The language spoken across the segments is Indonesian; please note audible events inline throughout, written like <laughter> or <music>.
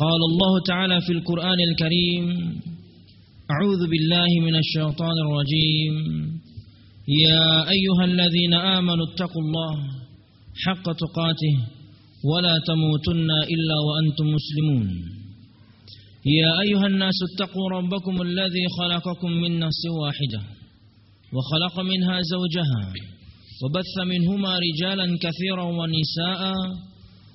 قال الله تعالى في القرآن الكريم أعوذ بالله من الشيطان الرجيم. يا أيها الذين آمنوا اتقوا الله حق تقاته ولا تموتن إلا وأنتم مسلمون. يا أيها الناس اتقوا ربكم الذي خلقكم من نفس واحدة وخلق منها زوجها وبث منهما رجالا كثيرا ونساء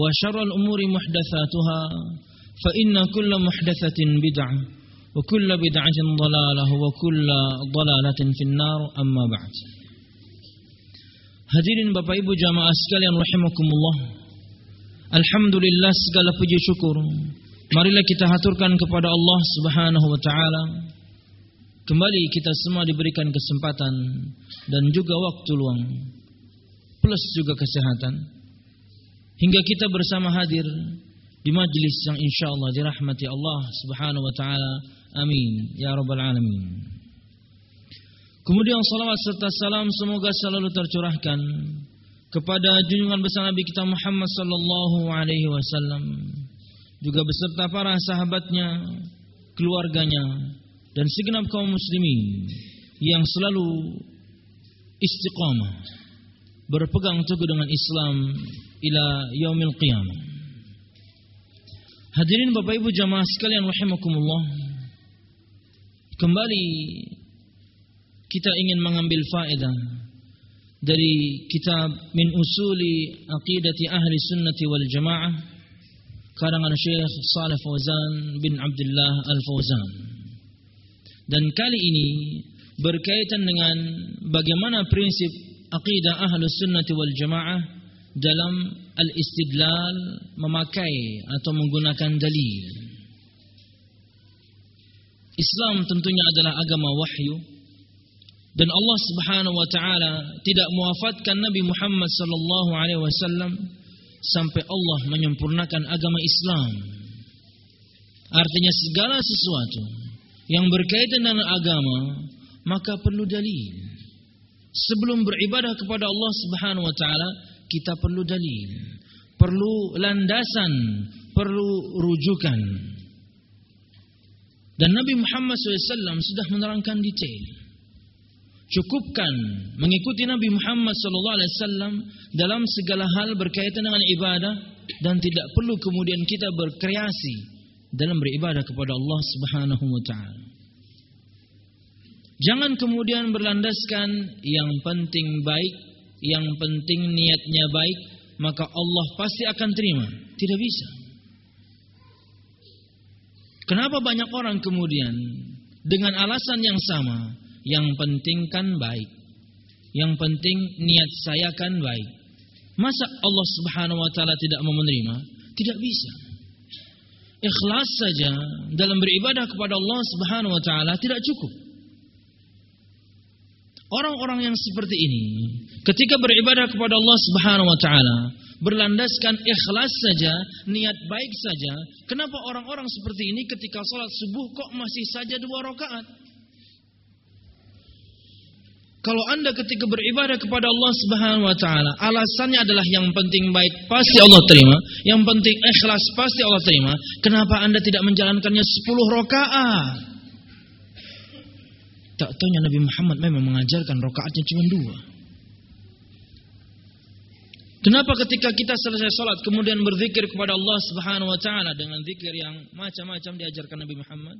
وشر الأمور محدثاتها فإن كل محدثة بدعة وكل بدعة ضلالة وكل ضلالة في النار أما بعد Hadirin Bapak Ibu jamaah sekalian rahimakumullah Alhamdulillah segala puji syukur Marilah kita haturkan kepada Allah Subhanahu wa taala Kembali kita semua diberikan kesempatan dan juga waktu luang plus juga kesehatan hingga kita bersama hadir di majlis yang insyaallah dirahmati Allah Subhanahu wa taala. Amin ya rabbal alamin. Kemudian salawat serta salam semoga selalu tercurahkan kepada junjungan besar Nabi kita Muhammad sallallahu alaihi wasallam juga beserta para sahabatnya, keluarganya dan segenap kaum muslimin yang selalu istiqamah berpegang teguh dengan Islam ila yaumil qiyamah. Hadirin Bapak Ibu jamaah sekalian rahimakumullah. Kembali kita ingin mengambil faedah dari kitab Min Usuli Aqidati Ahli Sunnati wal Jamaah karangan Syekh Saleh Fauzan bin Abdullah Al-Fauzan. Dan kali ini berkaitan dengan bagaimana prinsip aqidah Ahlus Sunnati wal Jamaah dalam al-istidlal memakai atau menggunakan dalil. Islam tentunya adalah agama wahyu dan Allah Subhanahu wa taala tidak mewafatkan Nabi Muhammad sallallahu alaihi wasallam sampai Allah menyempurnakan agama Islam. Artinya segala sesuatu yang berkaitan dengan agama maka perlu dalil. Sebelum beribadah kepada Allah Subhanahu wa taala kita perlu dalil, perlu landasan, perlu rujukan. Dan Nabi Muhammad SAW sudah menerangkan detail. Cukupkan mengikuti Nabi Muhammad SAW dalam segala hal berkaitan dengan ibadah dan tidak perlu kemudian kita berkreasi dalam beribadah kepada Allah Subhanahu wa taala. Jangan kemudian berlandaskan yang penting baik, yang penting niatnya baik, maka Allah pasti akan terima. Tidak bisa. Kenapa banyak orang kemudian dengan alasan yang sama, yang penting kan baik. Yang penting niat saya kan baik. Masa Allah Subhanahu wa taala tidak mau menerima? Tidak bisa. Ikhlas saja dalam beribadah kepada Allah Subhanahu wa taala tidak cukup. Orang-orang yang seperti ini ketika beribadah kepada Allah Subhanahu wa taala berlandaskan ikhlas saja, niat baik saja. Kenapa orang-orang seperti ini ketika sholat subuh kok masih saja dua rakaat? Kalau anda ketika beribadah kepada Allah Subhanahu Wa Taala, alasannya adalah yang penting baik pasti Allah terima, yang penting ikhlas pasti Allah terima. Kenapa anda tidak menjalankannya 10 rakaat? Tak tahunya Nabi Muhammad memang mengajarkan rakaatnya cuma dua. Kenapa ketika kita selesai salat kemudian berzikir kepada Allah Subhanahu wa taala dengan zikir yang macam-macam diajarkan Nabi Muhammad?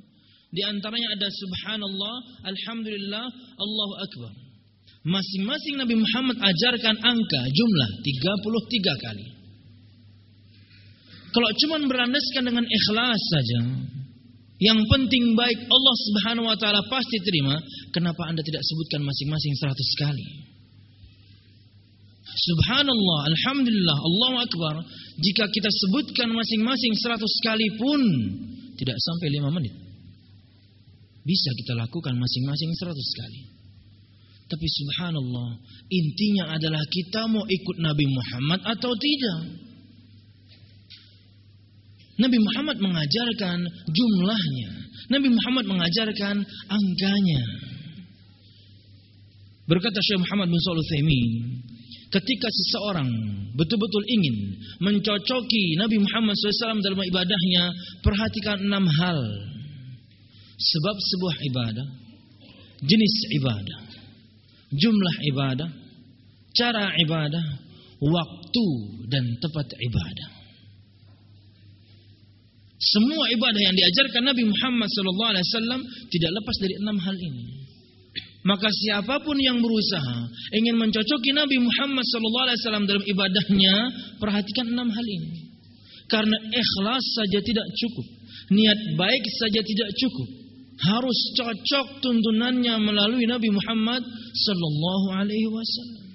Di antaranya ada subhanallah, alhamdulillah, Allahu akbar. Masing-masing Nabi Muhammad ajarkan angka jumlah 33 kali. Kalau cuma berandaskan dengan ikhlas saja, yang penting baik Allah Subhanahu wa taala pasti terima, kenapa Anda tidak sebutkan masing-masing 100 kali? Subhanallah, Alhamdulillah, Allahu Akbar. Jika kita sebutkan masing-masing seratus kali pun tidak sampai lima menit. Bisa kita lakukan masing-masing seratus kali. Tapi subhanallah, intinya adalah kita mau ikut Nabi Muhammad atau tidak. Nabi Muhammad mengajarkan jumlahnya. Nabi Muhammad mengajarkan angkanya. Berkata Syekh Muhammad bin Shalih Ketika seseorang betul-betul ingin mencocoki Nabi Muhammad SAW dalam ibadahnya, perhatikan enam hal. Sebab sebuah ibadah, jenis ibadah, jumlah ibadah, cara ibadah, waktu dan tempat ibadah. Semua ibadah yang diajarkan Nabi Muhammad SAW tidak lepas dari enam hal ini. Maka siapa pun yang berusaha ingin mencocoki Nabi Muhammad SAW dalam ibadahnya, perhatikan enam hal ini. Karena ikhlas saja tidak cukup, niat baik saja tidak cukup. Harus cocok tuntunannya melalui Nabi Muhammad sallallahu alaihi wasallam.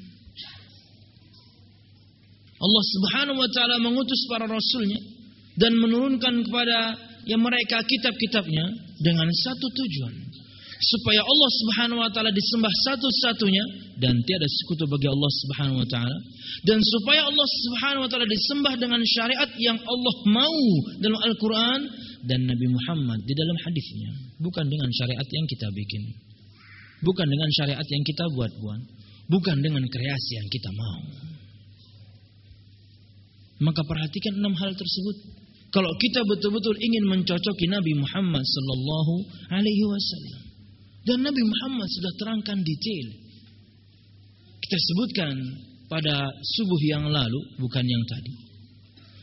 Allah Subhanahu wa taala mengutus para rasulnya dan menurunkan kepada yang mereka kitab-kitabnya dengan satu tujuan. Supaya Allah Subhanahu wa taala disembah satu-satunya dan tiada sekutu bagi Allah Subhanahu wa taala. Dan supaya Allah Subhanahu wa taala disembah dengan syariat yang Allah mau dalam Al-Qur'an dan Nabi Muhammad di dalam hadisnya. Bukan dengan syariat yang kita bikin. Bukan dengan syariat yang kita buat-buat. Bukan dengan kreasi yang kita mau. Maka perhatikan enam hal tersebut kalau kita betul-betul ingin mencocoki Nabi Muhammad sallallahu alaihi wasallam dan Nabi Muhammad sudah terangkan detail. Kita sebutkan pada subuh yang lalu, bukan yang tadi.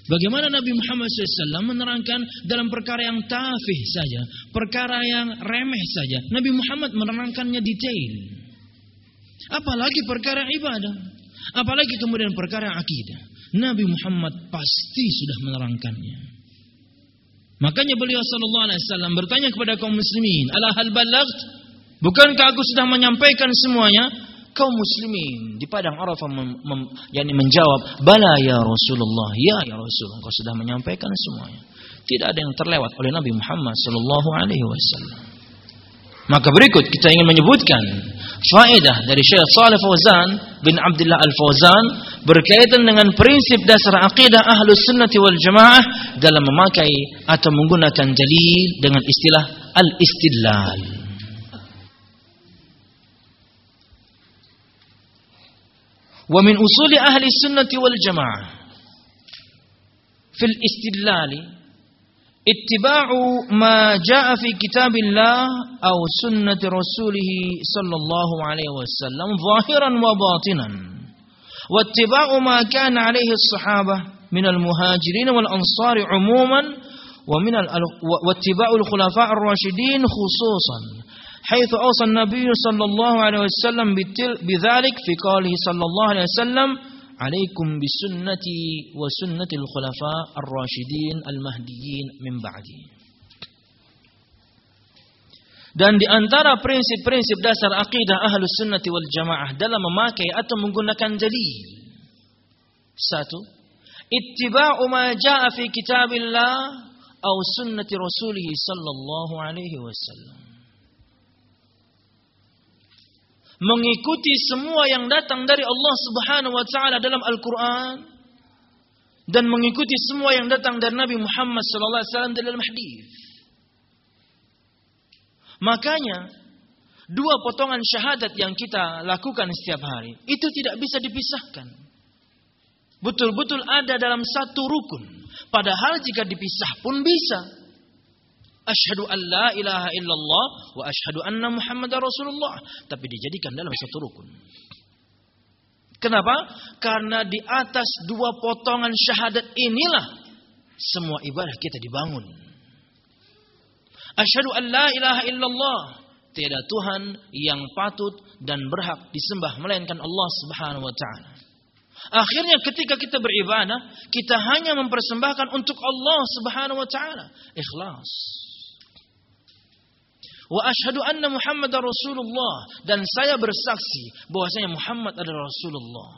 Bagaimana Nabi Muhammad SAW menerangkan dalam perkara yang tafih saja, perkara yang remeh saja. Nabi Muhammad menerangkannya detail. Apalagi perkara ibadah. Apalagi kemudian perkara akidah. Nabi Muhammad pasti sudah menerangkannya. Makanya beliau sallallahu alaihi wasallam bertanya kepada kaum muslimin, "Ala hal balaght?" Bukankah aku sudah menyampaikan semuanya? Kau muslimin di padang Arafah mem, mem, yani menjawab, "Bala ya Rasulullah." Ya ya Rasul, engkau sudah menyampaikan semuanya. Tidak ada yang terlewat oleh Nabi Muhammad sallallahu alaihi wasallam. Maka berikut kita ingin menyebutkan faedah dari Syekh Saleh Fauzan bin Abdullah Al Fauzan berkaitan dengan prinsip dasar akidah Ahlus Sunnah wal Jamaah dalam memakai atau menggunakan dalil dengan istilah al-istidlal. Wa min usuli ahli sunnah wal jamaah fil istidlali اتباع ما جاء في كتاب الله أو سنة رسوله صلى الله عليه وسلم ظاهرا وباطنا. واتباع ما كان عليه الصحابة من المهاجرين والأنصار عموما ومن واتباع الخلفاء الراشدين خصوصا حيث أوصى النبي صلى الله عليه وسلم بذلك في قوله صلى الله عليه وسلم alaikum bisunnati wa sunnatil khulafa ar-rasyidin al-mahdiyin min ba'di. Dan di antara prinsip-prinsip dasar akidah ahlus sunnati wal jamaah dalam memakai atau menggunakan jadi Satu, ittiba'u ma ja'a fi kitabillah atau sunnati rasulih sallallahu alaihi wasallam. Mengikuti semua yang datang dari Allah Subhanahu wa taala dalam Al-Qur'an dan mengikuti semua yang datang dari Nabi Muhammad sallallahu alaihi wasallam dalam hadis. Makanya dua potongan syahadat yang kita lakukan setiap hari itu tidak bisa dipisahkan. Betul-betul ada dalam satu rukun. Padahal jika dipisah pun bisa. Asyhadu an la ilaha illallah wa asyhadu anna Muhammadar Rasulullah. Tapi dijadikan dalam satu rukun. Kenapa? Karena di atas dua potongan syahadat inilah semua ibadah kita dibangun. Asyhadu an la ilaha illallah. Tiada Tuhan yang patut dan berhak disembah melainkan Allah Subhanahu wa taala. Akhirnya ketika kita beribadah, kita hanya mempersembahkan untuk Allah Subhanahu wa taala. Ikhlas. Wa ashadu anna Muhammad Rasulullah dan saya bersaksi bahwasanya Muhammad adalah Rasulullah.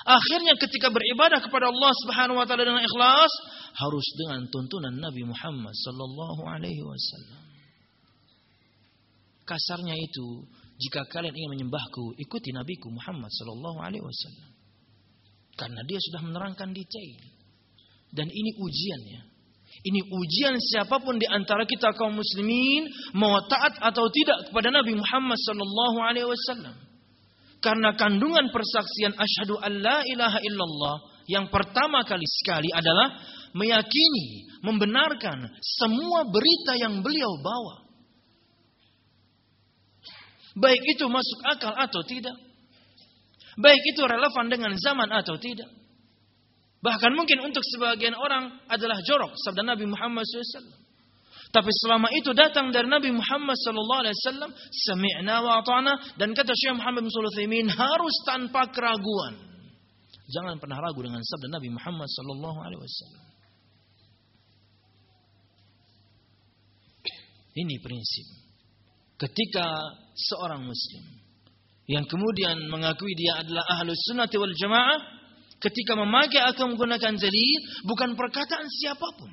Akhirnya ketika beribadah kepada Allah Subhanahu wa taala dengan ikhlas harus dengan tuntunan Nabi Muhammad sallallahu alaihi wasallam. Kasarnya itu, jika kalian ingin menyembahku, ikuti nabiku Muhammad sallallahu alaihi wasallam. Karena dia sudah menerangkan detail. Dan ini ujiannya. Ini ujian siapa pun di antara kita kaum muslimin mau taat atau tidak kepada Nabi Muhammad sallallahu alaihi wasallam. Karena kandungan persaksian asyhadu an la ilaha illallah yang pertama kali sekali adalah meyakini, membenarkan semua berita yang beliau bawa. Baik itu masuk akal atau tidak. Baik itu relevan dengan zaman atau tidak. Bahkan mungkin untuk sebagian orang adalah jorok sabda Nabi Muhammad SAW. Tapi selama itu datang dari Nabi Muhammad sallallahu alaihi wasallam, sami'na wa ata'na dan kata Syekh Muhammad bin Sulaiman harus tanpa keraguan. Jangan pernah ragu dengan sabda Nabi Muhammad sallallahu alaihi wasallam. Ini prinsip. Ketika seorang muslim yang kemudian mengakui dia adalah ahlus sunnah wal jamaah ketika memakai atau menggunakan dalil bukan perkataan siapa pun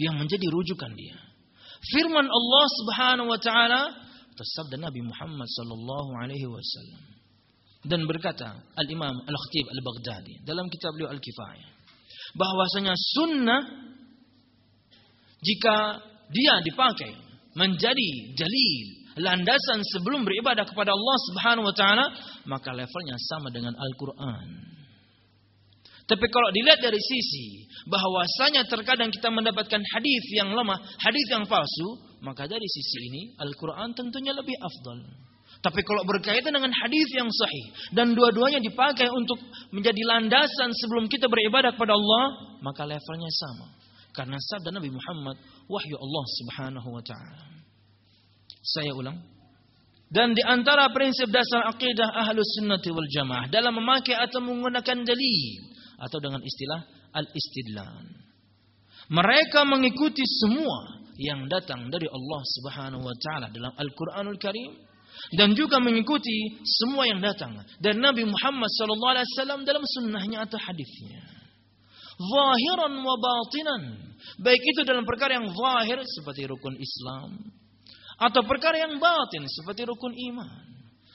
yang menjadi rujukan dia. Firman Allah Subhanahu wa taala sabda Nabi Muhammad sallallahu alaihi wasallam dan berkata Al-Imam Al-Khatib Al-Baghdadi dalam kitab beliau Al-Kifayah bahwasanya sunnah jika dia dipakai menjadi dalil landasan sebelum beribadah kepada Allah Subhanahu wa taala maka levelnya sama dengan Al-Qur'an. Tapi kalau dilihat dari sisi bahwasanya terkadang kita mendapatkan hadis yang lemah, hadis yang palsu, maka dari sisi ini Al-Qur'an tentunya lebih afdal. Tapi kalau berkaitan dengan hadis yang sahih dan dua-duanya dipakai untuk menjadi landasan sebelum kita beribadah kepada Allah, maka levelnya sama. Karena sabda Nabi Muhammad wahyu Allah Subhanahu wa taala. Saya ulang. Dan di antara prinsip dasar akidah Ahlus Sunnah wal Jamaah dalam memakai atau menggunakan dalil atau dengan istilah al-istidlan. Mereka mengikuti semua yang datang dari Allah Subhanahu wa taala dalam Al-Qur'anul Karim dan juga mengikuti semua yang datang dari Nabi Muhammad sallallahu alaihi wasallam dalam sunnahnya atau hadisnya. Zahiran wa batinan. Baik itu dalam perkara yang zahir seperti rukun Islam atau perkara yang batin seperti rukun iman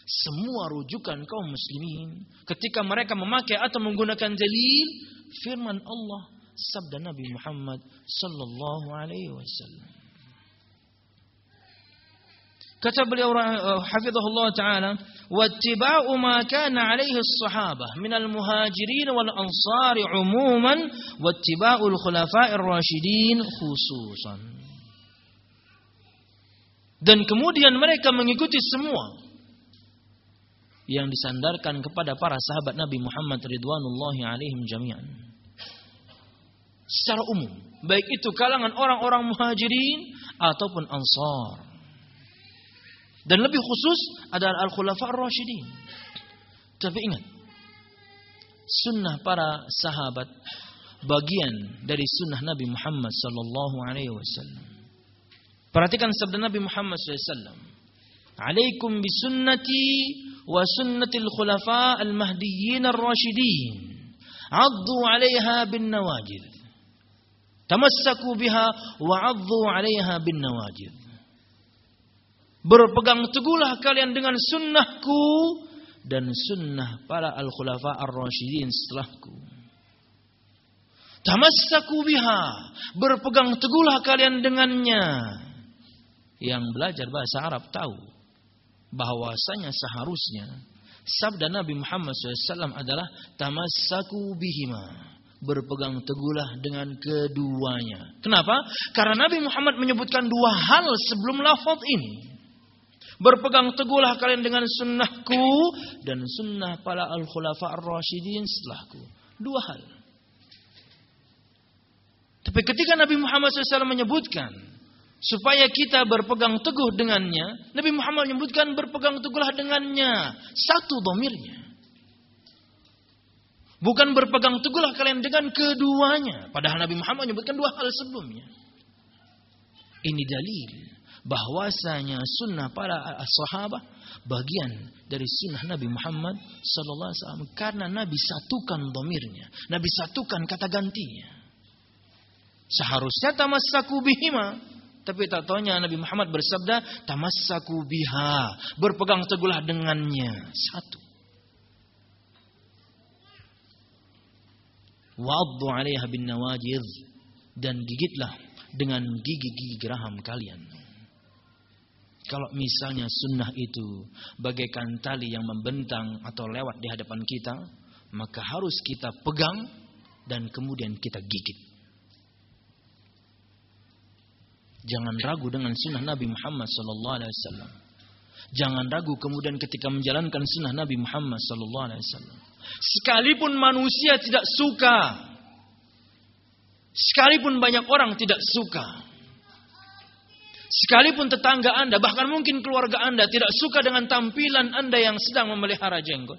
semua rujukan kaum muslimin. Ketika mereka memakai atau menggunakan dalil firman Allah sabda Nabi Muhammad sallallahu alaihi wasallam. Kata beliau uh, hafizahullah taala wattiba'u ma kana alaihi as-sahabah min al-muhajirin wal ansari umuman wattiba'u al-khulafa'ir rasyidin khususan. Dan kemudian mereka mengikuti semua yang disandarkan kepada para sahabat Nabi Muhammad ridwanullahi alaihim jami'an. Secara umum, baik itu kalangan orang-orang muhajirin ataupun ansar. Dan lebih khusus adalah al-khulafa ar-rasyidin. Tapi ingat, sunnah para sahabat bagian dari sunnah Nabi Muhammad sallallahu alaihi wasallam. Perhatikan sabda Nabi Muhammad sallallahu alaihi wasallam. Alaikum bisunnati wa sunnatil khulafa al-mahdiyyin ar-rasyidin. Addu 'alaiha bin nawajid. Tamassaku biha wa addu 'alaiha bin nawajid. Berpegang teguhlah kalian dengan sunnahku dan sunnah para al-khulafa ar-rasyidin setelahku. Tamassaku biha. Berpegang teguhlah kalian dengannya. Yang belajar bahasa Arab tahu bahwasanya seharusnya sabda Nabi Muhammad SAW adalah tamassaku bihima berpegang teguhlah dengan keduanya. Kenapa? Karena Nabi Muhammad menyebutkan dua hal sebelum lafaz ini. Berpegang teguhlah kalian dengan sunnahku dan sunnah para al-khulafa ar-rasyidin setelahku. Dua hal. Tapi ketika Nabi Muhammad SAW menyebutkan supaya kita berpegang teguh dengannya, Nabi Muhammad menyebutkan berpegang teguhlah dengannya. Satu domirnya. Bukan berpegang teguhlah kalian dengan keduanya. Padahal Nabi Muhammad menyebutkan dua hal sebelumnya. Ini dalil bahwasanya sunnah para sahabat bagian dari sunnah Nabi Muhammad sallallahu alaihi wasallam karena Nabi satukan domirnya, Nabi satukan kata gantinya. Seharusnya tamassaku bihima, tapi tak taunya Nabi Muhammad bersabda tamassaku biha, berpegang teguhlah dengannya. Satu. Wa'addu 'alaiha bin nawajidh dan gigitlah dengan gigi-gigi geraham kalian. Kalau misalnya sunnah itu bagaikan tali yang membentang atau lewat di hadapan kita, maka harus kita pegang dan kemudian kita gigit. Jangan ragu dengan sunnah Nabi Muhammad sallallahu alaihi wasallam. Jangan ragu kemudian ketika menjalankan sunnah Nabi Muhammad sallallahu alaihi wasallam. Sekalipun manusia tidak suka, sekalipun banyak orang tidak suka, Sekalipun tetangga Anda, bahkan mungkin keluarga Anda tidak suka dengan tampilan Anda yang sedang memelihara jenggot.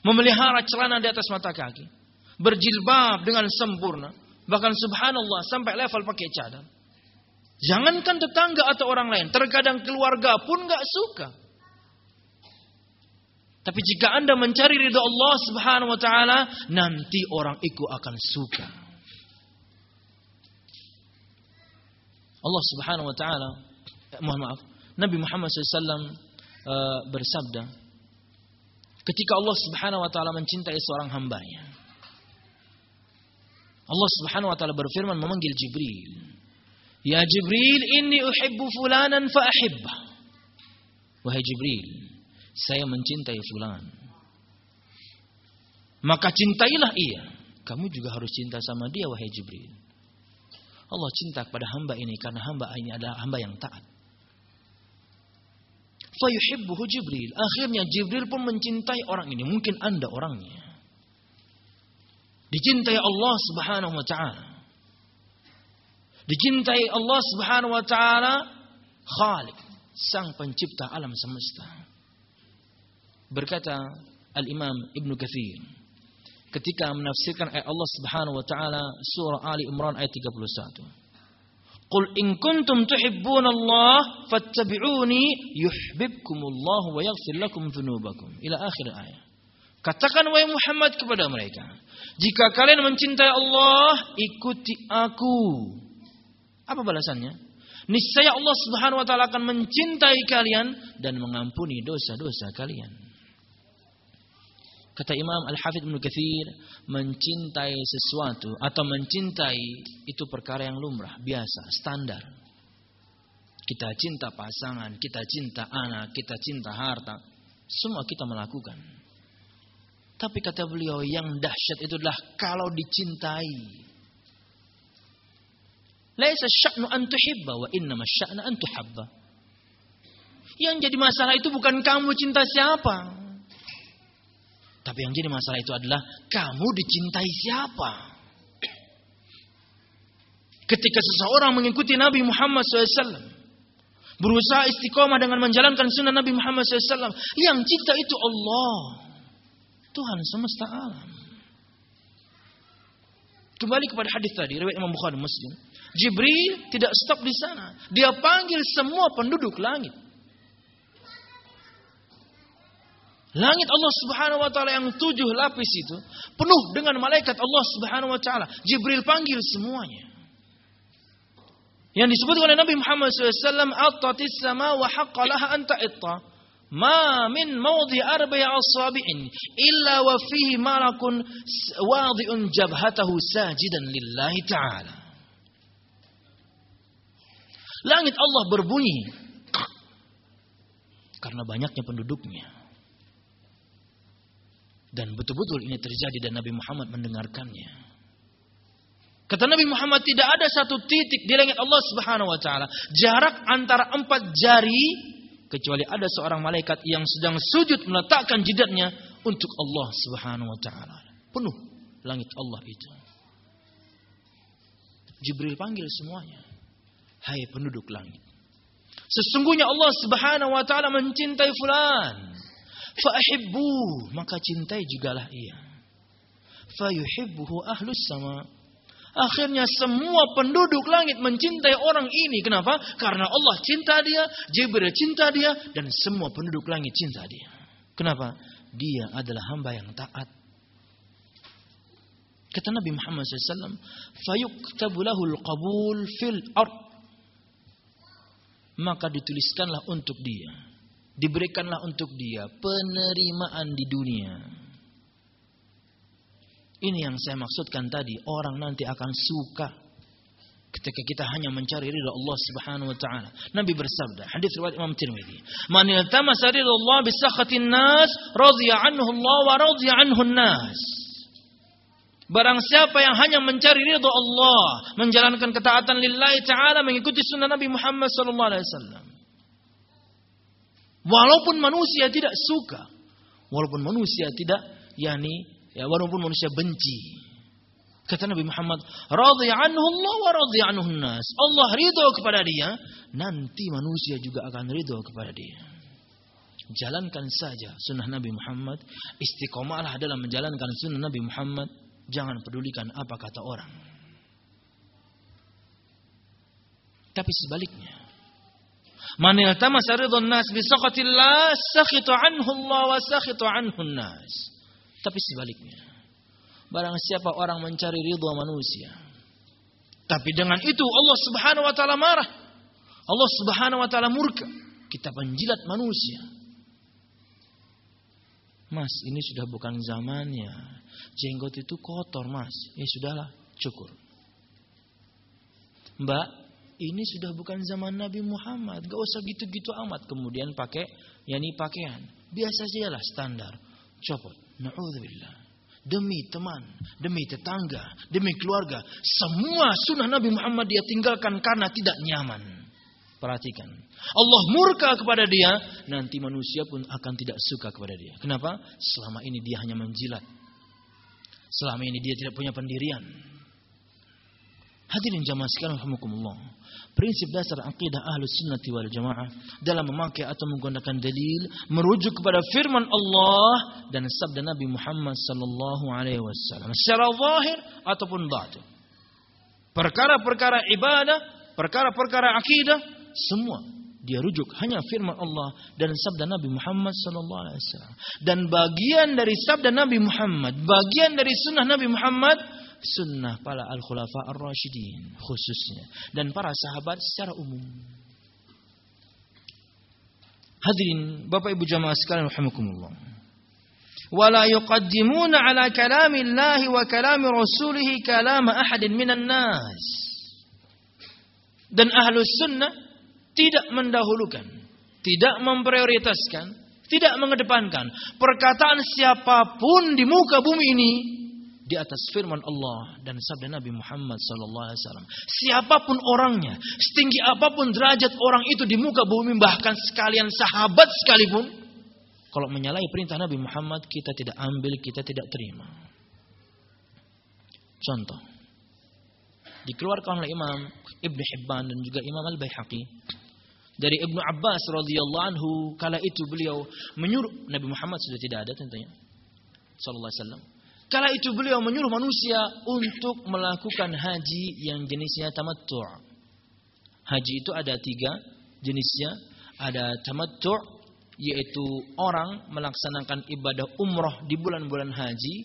Memelihara celana di atas mata kaki. Berjilbab dengan sempurna. Bahkan subhanallah sampai level pakai cadar. Jangankan tetangga atau orang lain. Terkadang keluarga pun gak suka. Tapi jika anda mencari ridho Allah subhanahu wa ta'ala. Nanti orang itu akan suka. Allah Subhanahu wa taala eh, mohon maaf Nabi Muhammad SAW eh, bersabda ketika Allah Subhanahu wa taala mencintai seorang hambanya Allah Subhanahu wa taala berfirman memanggil Jibril Ya Jibril inni uhibbu fulanan fa ahibbah Wahai Jibril saya mencintai fulan maka cintailah ia kamu juga harus cinta sama dia wahai Jibril Allah cinta kepada hamba ini karena hamba ini adalah hamba yang taat. Fayuhibbuhu Jibril. Akhirnya Jibril pun mencintai orang ini. Mungkin anda orangnya. Dicintai Allah subhanahu wa ta'ala. Dicintai Allah subhanahu wa ta'ala. Khalik. Sang pencipta alam semesta. Berkata Al-Imam Ibn Kathir ketika menafsirkan ayat Allah Subhanahu wa taala surah Ali Imran ayat 31. Qul in kuntum Allah fattabi'uni yuhibbukumullah wa yaghfir lakum dzunubakum. Ila akhir ayat. Katakan wahai Muhammad kepada mereka, jika kalian mencintai Allah, ikuti aku. Apa balasannya? Niscaya Allah Subhanahu wa taala akan mencintai kalian dan mengampuni dosa-dosa kalian. Kata Imam Al-Hafidh Ibn Kathir, mencintai sesuatu atau mencintai itu perkara yang lumrah, biasa, standar. Kita cinta pasangan, kita cinta anak, kita cinta harta. Semua kita melakukan. Tapi kata beliau yang dahsyat itu adalah kalau dicintai. Laisa sya'nu an tuhibba wa innama sya'nu an tuhabba. Yang jadi masalah itu bukan kamu cinta siapa. Tapi yang jadi masalah itu adalah kamu dicintai siapa? Ketika seseorang mengikuti Nabi Muhammad SAW, berusaha istiqomah dengan menjalankan sunnah Nabi Muhammad SAW, yang cinta itu Allah, Tuhan semesta alam. Kembali kepada hadis tadi, riwayat Imam Bukhari Muslim. Jibril tidak stop di sana. Dia panggil semua penduduk langit. Langit Allah Subhanahu wa taala yang tujuh lapis itu penuh dengan malaikat Allah Subhanahu wa taala. Jibril panggil semuanya. Yang disebut oleh Nabi Muhammad SAW, "Attatis sama wa haqqalaha anta itta." Ma min mawdi arba'i asabi'in illa wa fihi malakun wadi'un jabhatahu sajidan lillahi ta'ala. Langit Allah berbunyi karena banyaknya penduduknya. Dan betul-betul ini terjadi dan Nabi Muhammad mendengarkannya. Kata Nabi Muhammad tidak ada satu titik di langit Allah Subhanahu wa taala. Jarak antara empat jari kecuali ada seorang malaikat yang sedang sujud meletakkan jidatnya untuk Allah Subhanahu wa taala. Penuh langit Allah itu. Jibril panggil semuanya. Hai penduduk langit. Sesungguhnya Allah Subhanahu wa taala mencintai fulan. Fa'ahibbu, maka cintai jugalah ia. Fayuhibbuhu ahlus sama. Akhirnya semua penduduk langit mencintai orang ini. Kenapa? Karena Allah cinta dia, Jibril cinta dia, dan semua penduduk langit cinta dia. Kenapa? Dia adalah hamba yang taat. Kata Nabi Muhammad SAW, "Fayuktabu lahul qabul fil ard." Maka dituliskanlah untuk dia, diberikanlah untuk dia penerimaan di dunia. Ini yang saya maksudkan tadi, orang nanti akan suka ketika kita hanya mencari ridha Allah Subhanahu wa taala. Nabi bersabda, hadis riwayat Imam Tirmizi, "Man iltamasa ridha Allah bi sakhatin nas, radiya anhu Allah wa radiya anhu nas." Barang siapa yang hanya mencari ridha Allah, menjalankan ketaatan lillahi taala, mengikuti sunnah Nabi Muhammad sallallahu alaihi wasallam. Walaupun manusia tidak suka, walaupun manusia tidak yani ya walaupun manusia benci. Kata Nabi Muhammad, radhiya anhu Allah wa radhiya anhu nas. Allah ridho kepada dia, nanti manusia juga akan ridho kepada dia. Jalankan saja sunnah Nabi Muhammad, istiqomahlah dalam menjalankan sunnah Nabi Muhammad, Jangan pedulikan apa kata orang. Tapi sebaliknya. Man iltamasa ridwan nas bi sakhatillah sakhitu anhu Allah wa sakhitu anhu nas. Tapi sebaliknya. Barang siapa orang mencari ridha manusia. Tapi dengan itu Allah Subhanahu wa taala marah. Allah Subhanahu wa taala murka. Kita penjilat manusia. Mas, ini sudah bukan zamannya. Jenggot itu kotor mas. Ya sudahlah, cukur. Mbak, ini sudah bukan zaman Nabi Muhammad. Gak usah gitu-gitu amat. Kemudian pakai, yakni pakaian. Biasa saja lah standar. Copot. Na'udzubillah. Demi teman, demi tetangga, demi keluarga. Semua sunnah Nabi Muhammad dia tinggalkan karena tidak nyaman. Perhatikan. Allah murka kepada dia, nanti manusia pun akan tidak suka kepada dia. Kenapa? Selama ini dia hanya menjilat Selama ini dia tidak punya pendirian. Hadirin jamaah sekalian rahimakumullah. Prinsip dasar akidah Ahlus Sunnati wal Jamaah dalam memakai atau menggunakan dalil merujuk kepada firman Allah dan sabda Nabi Muhammad sallallahu alaihi wasallam secara zahir ataupun batin. Perkara-perkara ibadah, perkara-perkara akidah semua dia rujuk hanya firman Allah dan sabda Nabi Muhammad sallallahu alaihi wasallam. Dan bagian dari sabda Nabi Muhammad, bagian dari sunnah Nabi Muhammad sunnah para al-khulafa ar-rasyidin khususnya dan para sahabat secara umum. Hadirin Bapak Ibu jamaah sekalian rahimakumullah. Wala yuqaddimuna ala kalamillahi wa kalam rasulih kalam ahadin minan nas. Dan ahlus sunnah tidak mendahulukan, tidak memprioritaskan, tidak mengedepankan perkataan siapa pun di muka bumi ini di atas firman Allah dan sabda Nabi Muhammad wasallam. Siapa pun orangnya, setinggi apa pun derajat orang itu di muka bumi bahkan sekalian sahabat sekalipun, kalau menyalahi perintah Nabi Muhammad kita tidak ambil, kita tidak terima. Contoh dikeluarkan oleh Imam Ibn Hibban dan juga Imam Al-Baihaqi dari Ibnu Abbas radhiyallahu anhu kala itu beliau menyuruh Nabi Muhammad sudah tidak ada tentunya. Sallallahu alaihi wasallam. Kala itu beliau menyuruh manusia untuk melakukan haji yang jenisnya tamattu' haji itu ada tiga jenisnya. Ada tamattu' yaitu orang melaksanakan ibadah umroh di bulan-bulan haji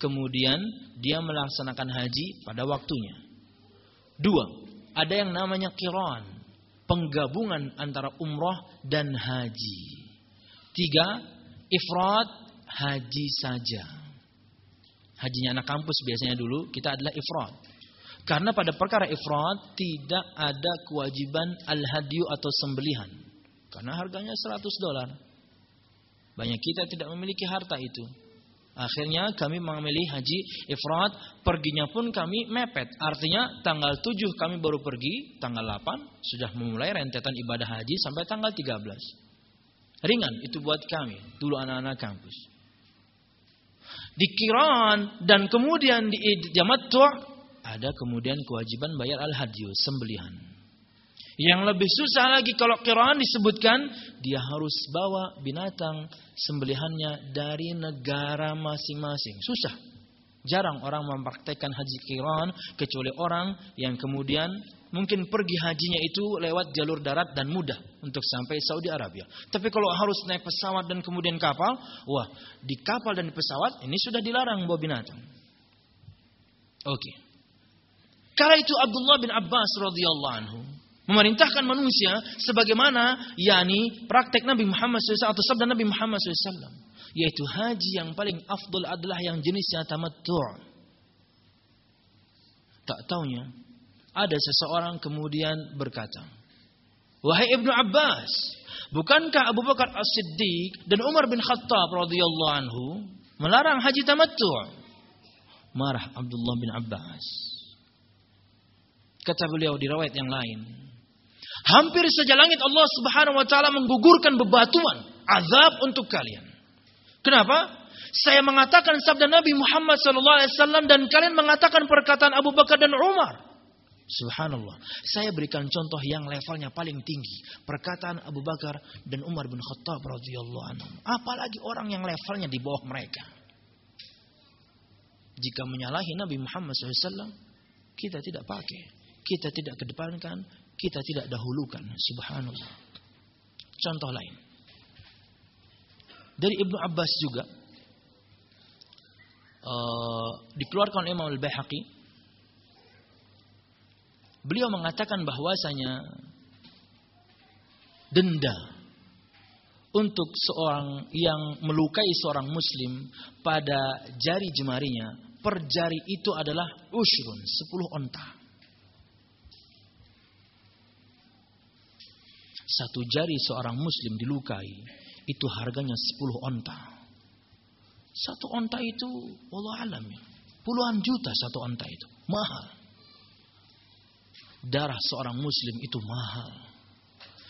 kemudian dia melaksanakan haji pada waktunya. Dua ada yang namanya kiran penggabungan antara umroh dan haji. Tiga, ifrat haji saja. Hajinya anak kampus biasanya dulu kita adalah ifrat. Karena pada perkara ifrat tidak ada kewajiban al-hadyu atau sembelihan. Karena harganya 100 dolar. Banyak kita tidak memiliki harta itu. Akhirnya kami memilih haji ifrat, perginya pun kami mepet. Artinya tanggal 7 kami baru pergi, tanggal 8 sudah memulai rentetan ibadah haji sampai tanggal 13. Ringan itu buat kami, dulu anak-anak kampus. Di Kiran dan kemudian di Jamattu ada kemudian kewajiban bayar al-hadyu, sembelihan. Yang lebih susah lagi kalau Kiran disebutkan dia harus bawa binatang sembelihannya dari negara masing-masing. Susah. Jarang orang mempraktekkan haji kiran kecuali orang yang kemudian mungkin pergi hajinya itu lewat jalur darat dan mudah untuk sampai Saudi Arabia. Tapi kalau harus naik pesawat dan kemudian kapal, wah, di kapal dan di pesawat ini sudah dilarang bawa binatang. Oke. Okay. Kala itu Abdullah bin Abbas radhiyallahu anhu memerintahkan manusia sebagaimana yakni praktek Nabi Muhammad SAW atau sabda Nabi Muhammad SAW yaitu haji yang paling afdol adalah yang jenisnya tamattu' tak taunya ada seseorang kemudian berkata wahai Ibnu Abbas bukankah Abu Bakar As-Siddiq dan Umar bin Khattab radhiyallahu anhu melarang haji tamattu' marah Abdullah bin Abbas. Kata beliau di riwayat yang lain Hampir saja langit Allah Subhanahu wa taala menggugurkan bebatuan azab untuk kalian. Kenapa? Saya mengatakan sabda Nabi Muhammad SAW dan kalian mengatakan perkataan Abu Bakar dan Umar. Subhanallah. Saya berikan contoh yang levelnya paling tinggi. Perkataan Abu Bakar dan Umar bin Khattab radhiyallahu anhu. Apalagi orang yang levelnya di bawah mereka. Jika menyalahi Nabi Muhammad SAW, kita tidak pakai. Kita tidak kedepankan, kita tidak dahulukan. Subhanallah. Contoh lain. Dari Ibnu Abbas juga uh, dikeluarkan Imam Al-Baihaqi beliau mengatakan bahwasanya denda untuk seorang yang melukai seorang muslim pada jari jemarinya per jari itu adalah ushrun 10 onta Satu jari seorang muslim dilukai, itu harganya 10 onta. Satu onta itu, Allah alam puluhan juta satu onta itu. Mahal. Darah seorang muslim itu mahal.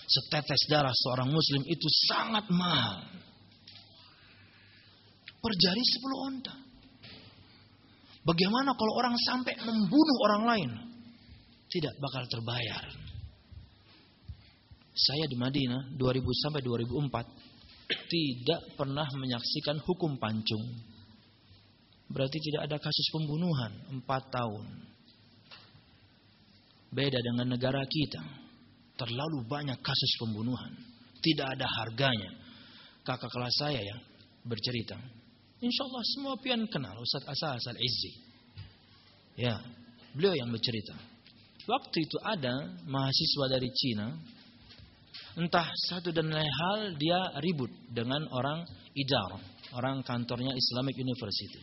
Setetes darah seorang muslim itu sangat mahal. Per jari 10 onta. Bagaimana kalau orang sampai membunuh orang lain? Tidak bakal terbayar. Saya di Madinah 2000 sampai 2004 tidak pernah menyaksikan hukum pancung. Berarti tidak ada kasus pembunuhan 4 tahun. Beda dengan negara kita. Terlalu banyak kasus pembunuhan. Tidak ada harganya. Kakak kelas saya ya bercerita. Insya Allah semua pian kenal Ustaz Asal Asal Izzi. Ya, beliau yang bercerita. Waktu itu ada mahasiswa dari Cina entah satu dan lain hal dia ribut dengan orang idar, orang kantornya Islamic University.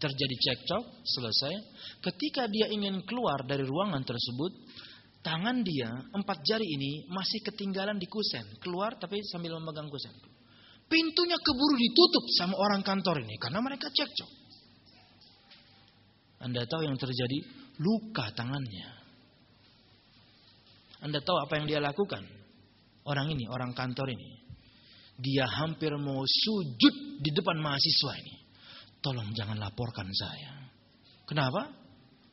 Terjadi cekcok, selesai. Ketika dia ingin keluar dari ruangan tersebut, tangan dia, empat jari ini masih ketinggalan di kusen. Keluar tapi sambil memegang kusen. Pintunya keburu ditutup sama orang kantor ini karena mereka cekcok. Anda tahu yang terjadi? Luka tangannya. Anda tahu apa yang dia lakukan? Orang ini, orang kantor ini. Dia hampir mau sujud di depan mahasiswa ini. Tolong jangan laporkan saya. Kenapa?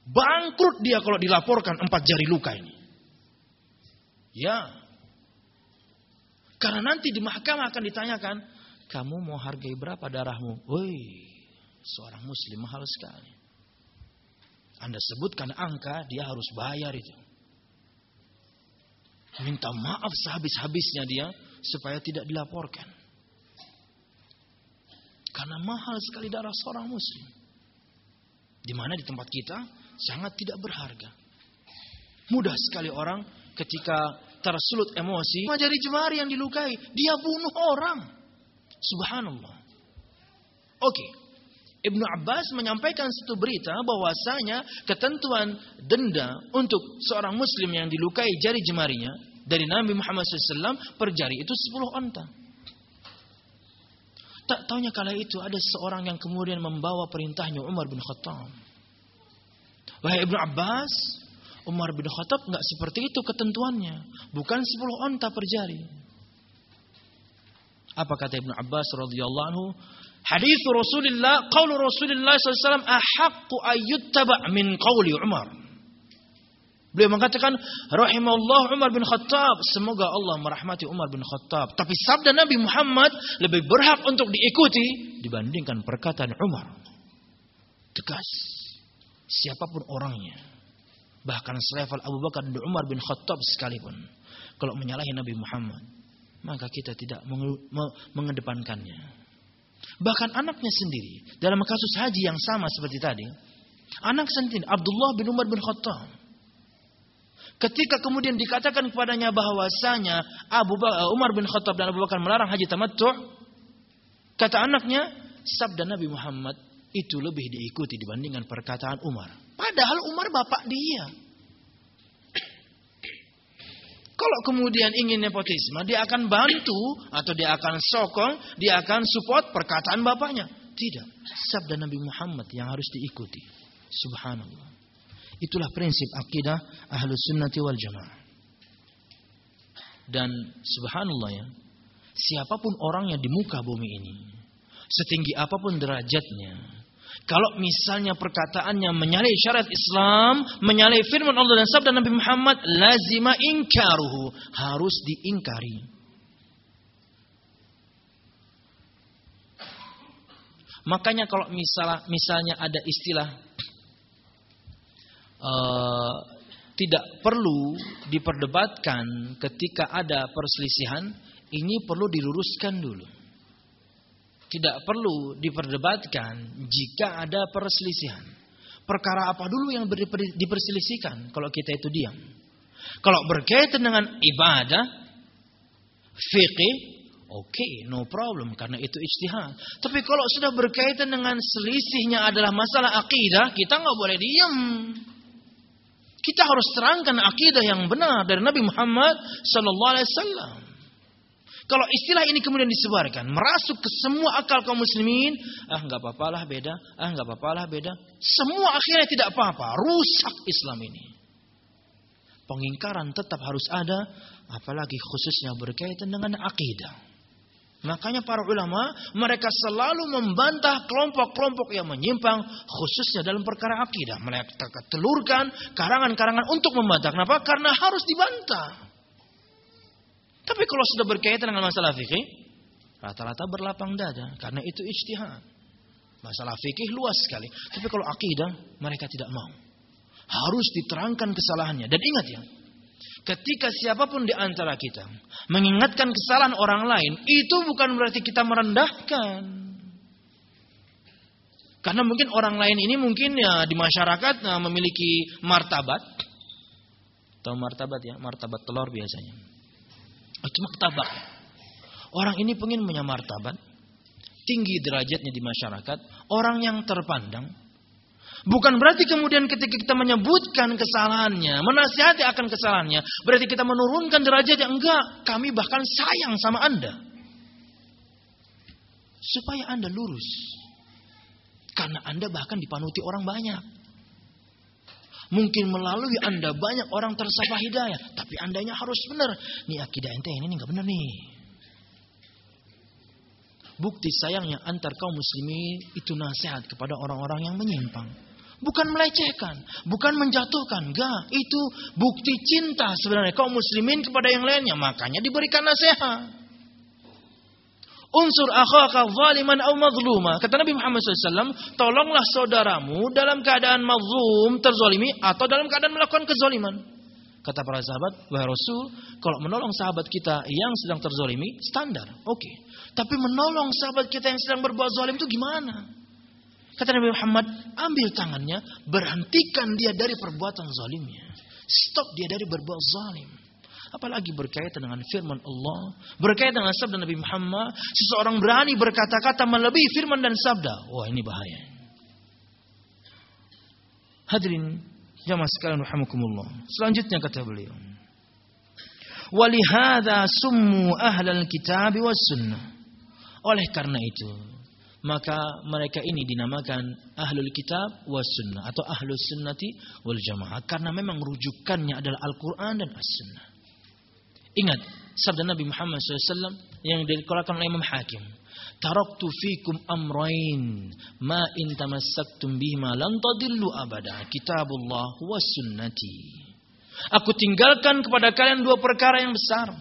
Bangkrut dia kalau dilaporkan empat jari luka ini. Ya. Karena nanti di mahkamah akan ditanyakan, kamu mau hargai berapa darahmu? Woi, seorang muslim mahal sekali. Anda sebutkan angka, dia harus bayar itu minta maaf sehabis-habisnya dia supaya tidak dilaporkan. Karena mahal sekali darah seorang muslim. Di mana di tempat kita sangat tidak berharga. Mudah sekali orang ketika tersulut emosi, jari jemari yang dilukai, dia bunuh orang. Subhanallah. Oke. Okay. Ibnu Abbas menyampaikan satu berita bahwasanya ketentuan denda untuk seorang muslim yang dilukai jari jemarinya dari Nabi Muhammad SAW per jari itu 10 onta. Tak taunya kala itu ada seorang yang kemudian membawa perintahnya Umar bin Khattab. Wahai Ibnu Abbas, Umar bin Khattab nggak seperti itu ketentuannya. Bukan 10 onta per jari. Apa kata Ibnu Abbas radhiyallahu anhu? Hadis Rasulullah, qaul Rasulullah SAW ahaqqu ayyuttaba min qauli Umar. Beliau mengatakan, rahimahullah Umar bin Khattab. Semoga Allah merahmati Umar bin Khattab. Tapi sabda Nabi Muhammad lebih berhak untuk diikuti dibandingkan perkataan Umar. Tegas. Siapa pun orangnya. Bahkan selevel Abu Bakar dan Umar bin Khattab sekalipun. Kalau menyalahi Nabi Muhammad. Maka kita tidak mengedepankannya. Bahkan anaknya sendiri dalam kasus haji yang sama seperti tadi, anak sendiri Abdullah bin Umar bin Khattab. Ketika kemudian dikatakan kepadanya bahwasanya Abu Bakar, eh, Umar bin Khattab dan Abu Bakar melarang haji tamattu, kata anaknya, sabda Nabi Muhammad itu lebih diikuti dibandingkan perkataan Umar. Padahal Umar bapak dia. Kalau kemudian ingin nepotisme, dia akan bantu atau dia akan sokong, dia akan support perkataan bapaknya. Tidak. Sabda Nabi Muhammad yang harus diikuti. Subhanallah. Itulah prinsip akidah ahlus sunnati wal jamaah. Dan subhanallah ya, siapa pun orangnya di muka bumi ini, setinggi apa pun derajatnya, kalau misalnya perkataannya menyalahi syariat Islam, menyalahi firman Allah dan sabda Nabi Muhammad, lazima ingkaruhu, harus diingkari. Makanya kalau misalnya, misalnya ada istilah uh, tidak perlu diperdebatkan ketika ada perselisihan, ini perlu diluruskan dulu tidak perlu diperdebatkan jika ada perselisihan. Perkara apa dulu yang diperselisihkan kalau kita itu diam? Kalau berkaitan dengan ibadah, fikih, oke, okay, no problem karena itu ijtihad. Tapi kalau sudah berkaitan dengan selisihnya adalah masalah akidah, kita nggak boleh diam. Kita harus terangkan akidah yang benar dari Nabi Muhammad sallallahu alaihi wasallam. Kalau istilah ini kemudian disebarkan, merasuk ke semua akal kaum muslimin, ah nggak apa-apalah beda, ah nggak apa-apalah beda. Semua akhirnya tidak apa-apa, rusak Islam ini. Pengingkaran tetap harus ada, apalagi khususnya berkaitan dengan akidah. Makanya para ulama mereka selalu membantah kelompok-kelompok yang menyimpang khususnya dalam perkara akidah. Mereka telurkan karangan-karangan untuk membantah. Kenapa? Karena harus dibantah. Tapi kalau sudah berkaitan dengan masalah fikih, rata-rata berlapang dada karena itu ijtihad. Masalah fikih luas sekali. Tapi kalau akidah, mereka tidak mau. Harus diterangkan kesalahannya. Dan ingat ya, ketika siapa pun di antara kita mengingatkan kesalahan orang lain, itu bukan berarti kita merendahkan. Karena mungkin orang lain ini mungkin ya di masyarakat nah, memiliki martabat. Tahu martabat ya, martabat telur biasanya. Martabat. Orang ini pengen punya martabat. Tinggi derajatnya di masyarakat. Orang yang terpandang. Bukan berarti kemudian ketika kita menyebutkan kesalahannya, menasihati akan kesalahannya, berarti kita menurunkan derajatnya. Enggak, kami bahkan sayang sama Anda. Supaya Anda lurus. Karena Anda bahkan dipanuti orang banyak. Mungkin melalui Anda banyak orang tersapa hidayah. Tapi Andanya harus benar. Nih akidah ente ini nggak benar nih. Bukti sayangnya antar kaum muslimin itu nasihat kepada orang-orang yang menyimpang. Bukan melecehkan, bukan menjatuhkan, enggak. Itu bukti cinta sebenarnya kaum muslimin kepada yang lainnya. Makanya diberikan nasihat. Unsur akhaka zaliman au mazluma. Kata Nabi Muhammad SAW, tolonglah saudaramu dalam keadaan mazlum, terzolimi, atau dalam keadaan melakukan kezoliman. Kata para sahabat, wahai Rasul, kalau menolong sahabat kita yang sedang terzolimi, standar, oke. Okay. Tapi menolong sahabat kita yang sedang berbuat zalim itu gimana? Kata Nabi Muhammad, ambil tangannya, berhentikan dia dari perbuatan zalimnya. Stop dia dari berbuat zalim. Apalagi berkaitan dengan firman Allah. Berkaitan dengan sabda Nabi Muhammad. Seseorang berani berkata-kata melebihi firman dan sabda. Wah ini bahaya. Hadirin jamaah sekalian rahimakumullah. Selanjutnya kata beliau. Walihada summu ahlal kitab was sunnah. Oleh karena itu, maka mereka ini dinamakan ahlul kitab was sunnah atau ahlus sunnati wal jamaah karena memang rujukannya adalah Al-Quran dan As-Sunnah. Ingat sabda Nabi Muhammad SAW yang dikeluarkan oleh Imam Hakim. Taraktu fikum amrain ma in tamassaktum bihima lan tadillu abada kitabullah was sunnati. Aku tinggalkan kepada kalian dua perkara yang besar.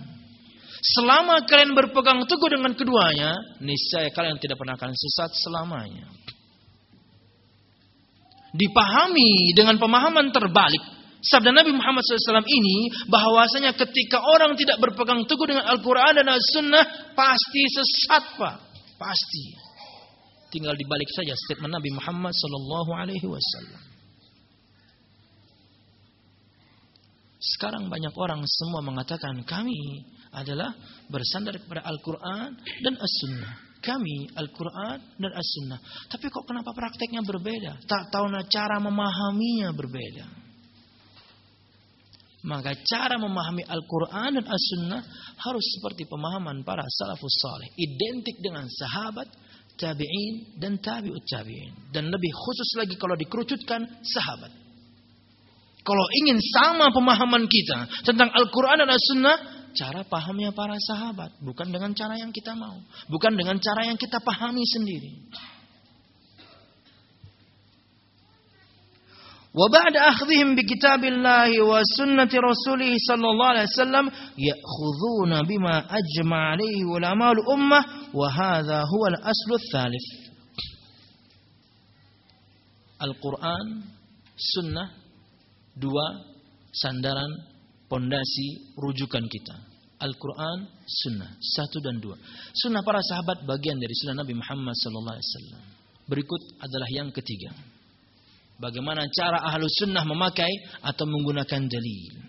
Selama kalian berpegang teguh dengan keduanya, niscaya kalian tidak pernah akan sesat selamanya. Dipahami dengan pemahaman terbalik. Sabda Nabi Muhammad SAW ini bahwasanya ketika orang tidak berpegang teguh dengan Al-Quran dan As-Sunnah pasti sesat pak, pasti. Tinggal dibalik saja statement Nabi Muhammad SAW. Sekarang banyak orang semua mengatakan kami adalah bersandar kepada Al-Quran dan As-Sunnah. Kami Al-Quran dan As-Sunnah. Tapi kok kenapa prakteknya berbeda? Tak tahu cara memahaminya berbeda. Maka cara memahami Al-Quran dan As-Sunnah harus seperti pemahaman para salafus saleh. Identik dengan sahabat, tabi'in, dan tabi'ut tabi'in. Dan lebih khusus lagi kalau dikerucutkan sahabat. Kalau ingin sama pemahaman kita tentang Al-Quran dan As-Sunnah, cara pahamnya para sahabat. Bukan dengan cara yang kita mau. Bukan dengan cara yang kita pahami sendiri. وبعد أخذهم بكتاب الله وسنة رسوله صلى الله عليه وسلم يأخذون بما أجمع عليه علماء الأمة وهذا هو الأصل الثالث القرآن سنة dua sandaran pondasi rujukan kita. Al-Quran, Sunnah, satu dan dua. Sunnah para sahabat bagian dari Sunnah Nabi Muhammad Sallallahu Alaihi Wasallam. Berikut adalah yang ketiga. Bagaimana cara ahlu sunnah memakai atau menggunakan dalil.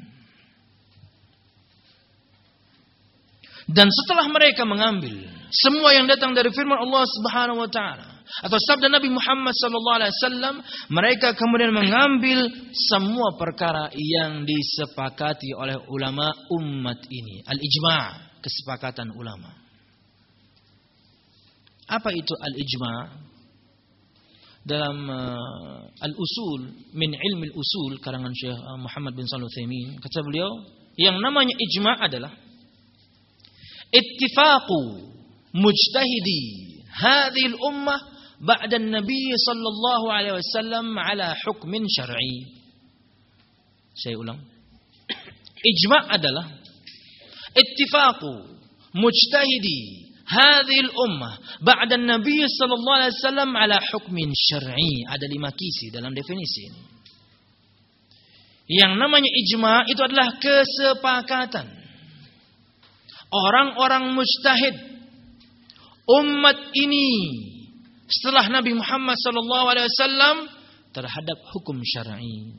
Dan setelah mereka mengambil semua yang datang dari firman Allah Subhanahu wa taala atau sabda Nabi Muhammad sallallahu alaihi wasallam, mereka kemudian mengambil semua perkara yang disepakati oleh ulama umat ini, al-ijma', kesepakatan ulama. Apa itu al-ijma'? Dalam uh, al-usul min ilmi al-usul karangan Syekh uh, Muhammad bin Shalih Utsaimin, kata beliau, yang namanya ijma' adalah ittifaqu mujtahidi hadhil ummah بعد النبي صلى الله عليه وسلم على حكم syar'i. Saya ulang. Ijma' adalah ittifaqu mujtahidi hadhihi al-ummah ba'da an-nabi sallallahu alaihi wasallam ala hukmin syar'i. Ada lima kisi dalam definisi ini. Yang namanya ijma' itu adalah kesepakatan orang-orang mujtahid umat ini setelah Nabi Muhammad SAW terhadap hukum syar'i.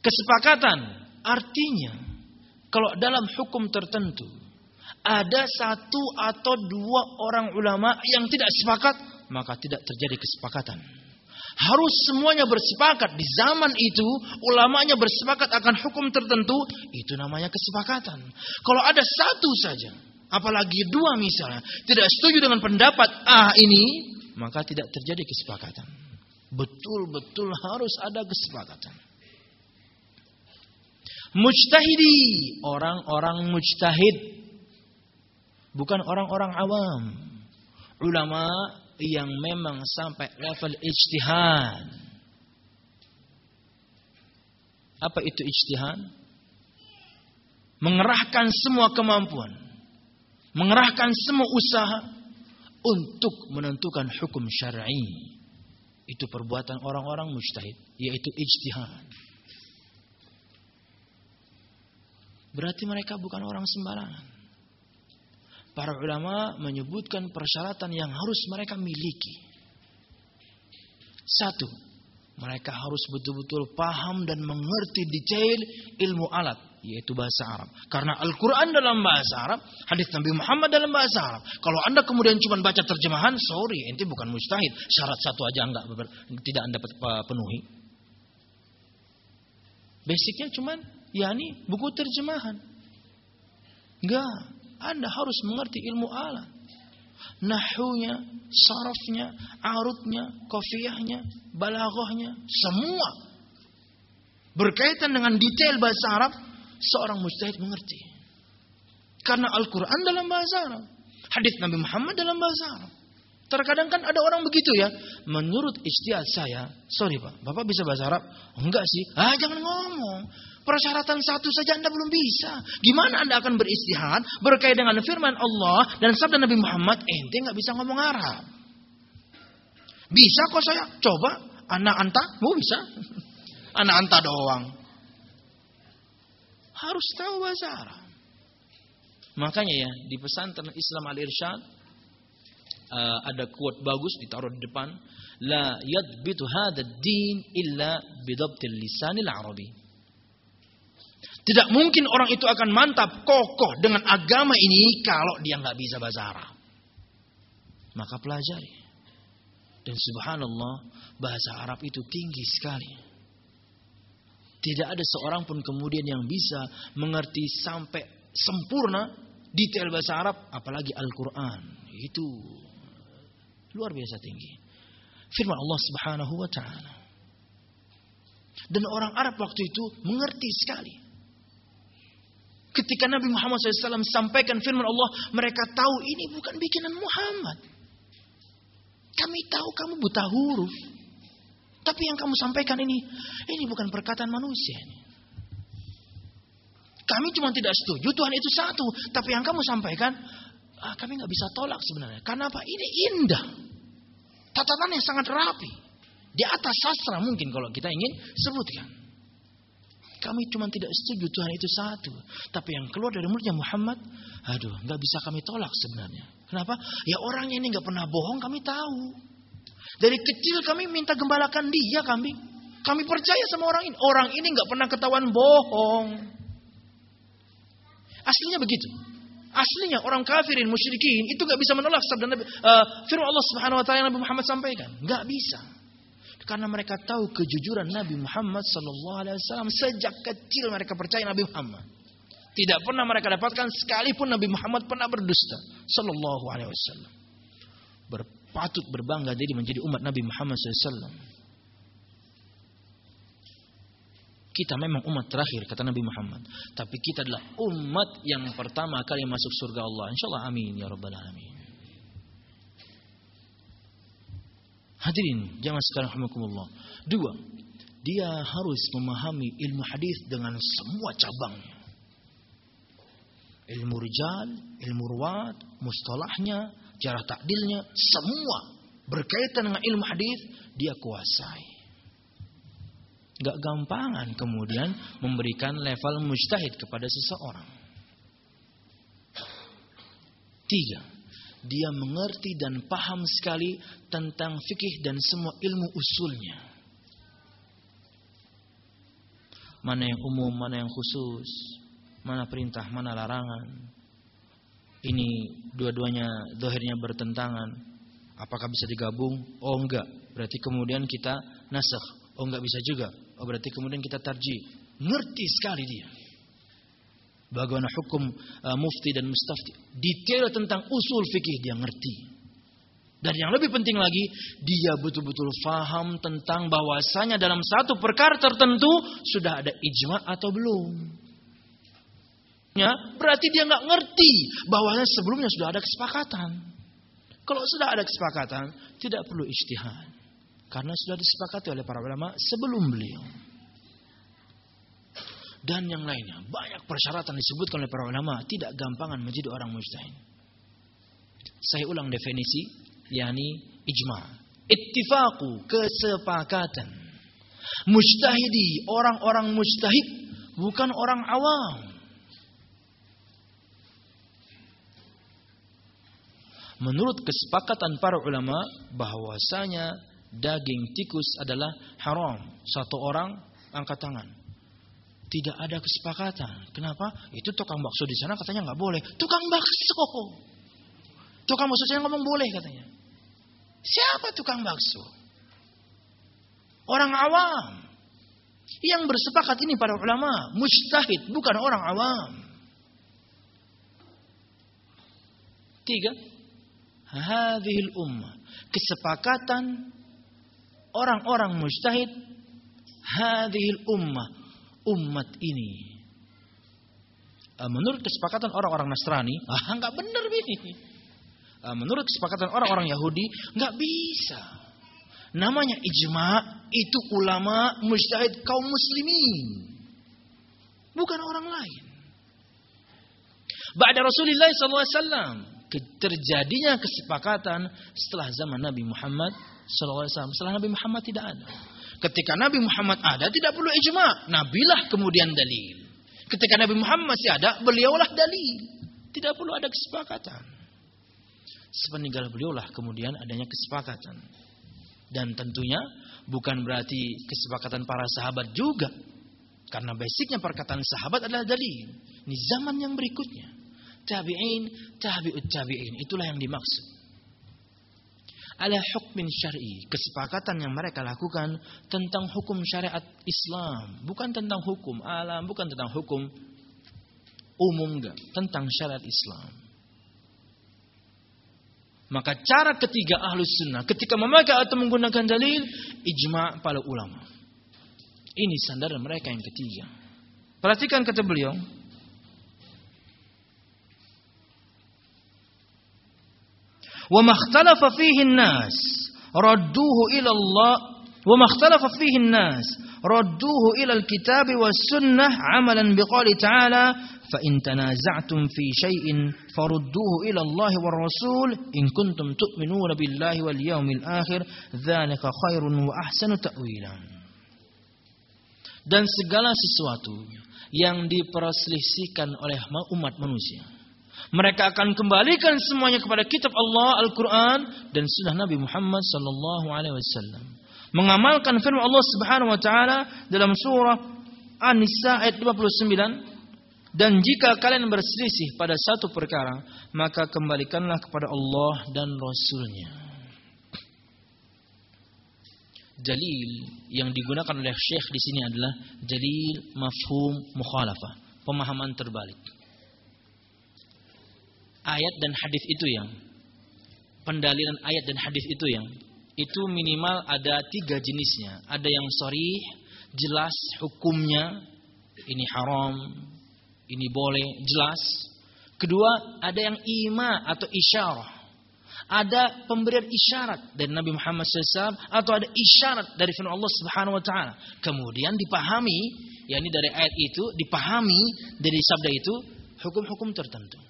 Kesepakatan artinya kalau dalam hukum tertentu ada satu atau dua orang ulama yang tidak sepakat, maka tidak terjadi kesepakatan. Harus semuanya bersepakat. Di zaman itu ulamanya bersepakat akan hukum tertentu, itu namanya kesepakatan. Kalau ada satu saja apalagi dua misalnya, tidak setuju dengan pendapat A ini, maka tidak terjadi kesepakatan. Betul-betul harus ada kesepakatan. Mujtahidi, orang-orang mujtahid. Bukan orang-orang awam. Ulama yang memang sampai level ijtihad. Apa itu ijtihad? Mengerahkan semua kemampuan mengerahkan semua usaha untuk menentukan hukum syar'i. Itu perbuatan orang-orang mujtahid, yaitu ijtihad. Berarti mereka bukan orang sembarangan. Para ulama menyebutkan persyaratan yang harus mereka miliki. Satu, mereka harus betul-betul paham dan mengerti detail ilmu alat yaitu bahasa Arab. Karena Al-Quran dalam bahasa Arab, hadis Nabi Muhammad dalam bahasa Arab. Kalau anda kemudian cuma baca terjemahan, sorry, ente bukan mustahid. Syarat satu aja enggak tidak anda penuhi. Basicnya cuma, yakni buku terjemahan. Enggak. Anda harus mengerti ilmu alat. Nahunya, sarafnya, arutnya, kofiyahnya, balaghahnya, semua. Berkaitan dengan detail bahasa Arab, seorang mujtahid mengerti. Karena Al-Quran dalam bahasa Arab. Hadis Nabi Muhammad dalam bahasa Arab. Terkadang kan ada orang begitu ya. Menurut istiadat saya, sorry pak, bapak bisa bahasa Arab? Enggak sih. Ah jangan ngomong. Persyaratan satu saja Anda belum bisa. Gimana Anda akan beristihad berkait dengan firman Allah dan sabda Nabi Muhammad, ente nggak bisa ngomong Arab. Bisa kok saya. Coba anak anta, mau bisa. <laughs> anak anta doang. Harus tahu bahasa Arab. Makanya ya di pesantren Islam Al-Irsyad uh, ada quote bagus ditaruh di depan la yadbitu hadha din illa bidabtil lisanil arabi tidak mungkin orang itu akan mantap, kokoh dengan agama ini kalau dia nggak bisa bahasa Arab. Maka pelajari. Dan subhanallah, bahasa Arab itu tinggi sekali. Tidak ada seorang pun kemudian yang bisa mengerti sampai sempurna detail bahasa Arab, apalagi Al-Quran. Itu luar biasa tinggi. Firman Allah subhanahu wa ta'ala. Dan orang Arab waktu itu mengerti sekali. Ketika Nabi Muhammad SAW sampaikan firman Allah, mereka tahu ini bukan bikinan Muhammad. Kami tahu kamu buta huruf. Tapi yang kamu sampaikan ini, ini bukan perkataan manusia. Kami cuma tidak setuju Tuhan itu satu. Tapi yang kamu sampaikan, ah, kami nggak bisa tolak sebenarnya. Karena apa? Ini indah. Tatanan yang sangat rapi. Di atas sastra mungkin kalau kita ingin sebutkan. Kami cuma tidak setuju Tuhan itu satu. Tapi yang keluar dari mulutnya Muhammad, aduh, nggak bisa kami tolak sebenarnya. Kenapa? Ya orangnya ini nggak pernah bohong, kami tahu. Dari kecil kami minta gembalakan dia kami. Kami percaya sama orang ini. Orang ini nggak pernah ketahuan bohong. Aslinya begitu. Aslinya orang kafirin, musyrikin itu nggak bisa menolak sabda uh, firman Allah Subhanahu wa taala yang Nabi Muhammad sampaikan. Nggak bisa. Karena mereka tahu kejujuran Nabi Muhammad sallallahu alaihi wasallam sejak kecil mereka percaya Nabi Muhammad. Tidak pernah mereka dapatkan sekalipun Nabi Muhammad pernah berdusta sallallahu alaihi wasallam. Berpatut berbangga jadi menjadi umat Nabi Muhammad SAW. Kita memang umat terakhir kata Nabi Muhammad, tapi kita adalah umat yang pertama kali masuk surga Allah. Insyaallah amin ya rabbal alamin. Hadirin, jangan sekarang rahmatullah. Dua, dia harus memahami ilmu hadis dengan semua cabangnya. Ilmu rijal, ilmu ruwat, mustalahnya, cara takdilnya, semua berkaitan dengan ilmu hadis dia kuasai. Gak gampangan kemudian memberikan level mujtahid kepada seseorang. Tiga, dia mengerti dan paham sekali tentang fikih dan semua ilmu usulnya. Mana yang umum, mana yang khusus, mana perintah, mana larangan. Ini dua-duanya dohirnya bertentangan. Apakah bisa digabung? Oh enggak. Berarti kemudian kita nasakh. Oh enggak bisa juga. Oh berarti kemudian kita tarji. Ngerti sekali dia bagaimana hukum uh, mufti dan mustafti. Detail tentang usul fikih dia ngerti. Dan yang lebih penting lagi, dia betul-betul faham tentang bahwasanya dalam satu perkara tertentu sudah ada ijma atau belum. Ya, berarti dia nggak ngerti bahwasanya sebelumnya sudah ada kesepakatan. Kalau sudah ada kesepakatan, tidak perlu ijtihad. Karena sudah disepakati oleh para ulama sebelum beliau dan yang lainnya. Banyak persyaratan disebutkan oleh para ulama, tidak gampangan menjadi orang mujtahid. Saya ulang definisi, yakni ijma. Ittifaku, kesepakatan. Mujtahidi, orang-orang mujtahid bukan orang awam. Menurut kesepakatan para ulama bahwasanya daging tikus adalah haram. Satu orang angkat tangan. Tidak ada kesepakatan. Kenapa? Itu tukang bakso di sana katanya nggak boleh. Tukang bakso. Tukang bakso saya ngomong boleh katanya. Siapa tukang bakso? Orang awam. Yang bersepakat ini para ulama. Mustahid bukan orang awam. Tiga, hadhil ummah. Kesepakatan orang-orang mujtahid hadhil ummah. Umat ini. Eh, menurut kesepakatan orang-orang Nasrani, ah nggak benar ini. Eh, menurut kesepakatan orang-orang Yahudi, nggak bisa. Namanya ijma itu ulama mujtahid kaum muslimin. Bukan orang lain. Ba'da Rasulullah SAW terjadinya kesepakatan setelah zaman Nabi Muhammad SAW. Setelah Nabi Muhammad tidak ada. Ketika Nabi Muhammad ada tidak perlu ijma. Nabilah kemudian dalil. Ketika Nabi Muhammad masih ada, beliaulah dalil. Tidak perlu ada kesepakatan. Sepeninggal beliaulah kemudian adanya kesepakatan. Dan tentunya bukan berarti kesepakatan para sahabat juga. Karena basicnya perkataan sahabat adalah dalil. Ini zaman yang berikutnya tabi'in, tabi'ut tabi'in. Itulah yang dimaksud. Ala hukmin syar'i, kesepakatan yang mereka lakukan tentang hukum syariat Islam, bukan tentang hukum alam, bukan tentang hukum umum enggak, tentang syariat Islam. Maka cara ketiga ahlus sunnah ketika memakai atau menggunakan dalil ijma' para ulama. Ini sandaran mereka yang ketiga. Perhatikan kata beliau, وما اختلف فيه الناس ردوه إلى الله. وما اختلف فيه الناس ردوه إلى الكتاب والسنة عملا بقول تعالى فإن تنازعتم في شيء فردوه إلى الله والرسول إن كنتم تؤمنون بالله واليوم الآخر ذلك خير وأحسن تأويلا. Dan segala sesuatu yang diperselisihkan oleh umat manusia. Mereka akan kembalikan semuanya kepada kitab Allah Al-Quran dan sunnah Nabi Muhammad Sallallahu Alaihi Wasallam. Mengamalkan firman Allah Subhanahu Wa Taala dalam surah An-Nisa ayat 59 dan jika kalian berselisih pada satu perkara maka kembalikanlah kepada Allah dan Rasulnya. Dalil yang digunakan oleh Syekh di sini adalah dalil mafhum mukhalafah, pemahaman terbalik ayat dan hadis itu yang pendalilan ayat dan hadis itu yang itu minimal ada tiga jenisnya. Ada yang sorry, jelas hukumnya, ini haram, ini boleh, jelas. Kedua, ada yang ima atau isyarah. Ada pemberian isyarat dari Nabi Muhammad SAW atau ada isyarat dari firman Allah Subhanahu Wa Taala. Kemudian dipahami, yakni dari ayat itu dipahami dari sabda itu hukum-hukum tertentu.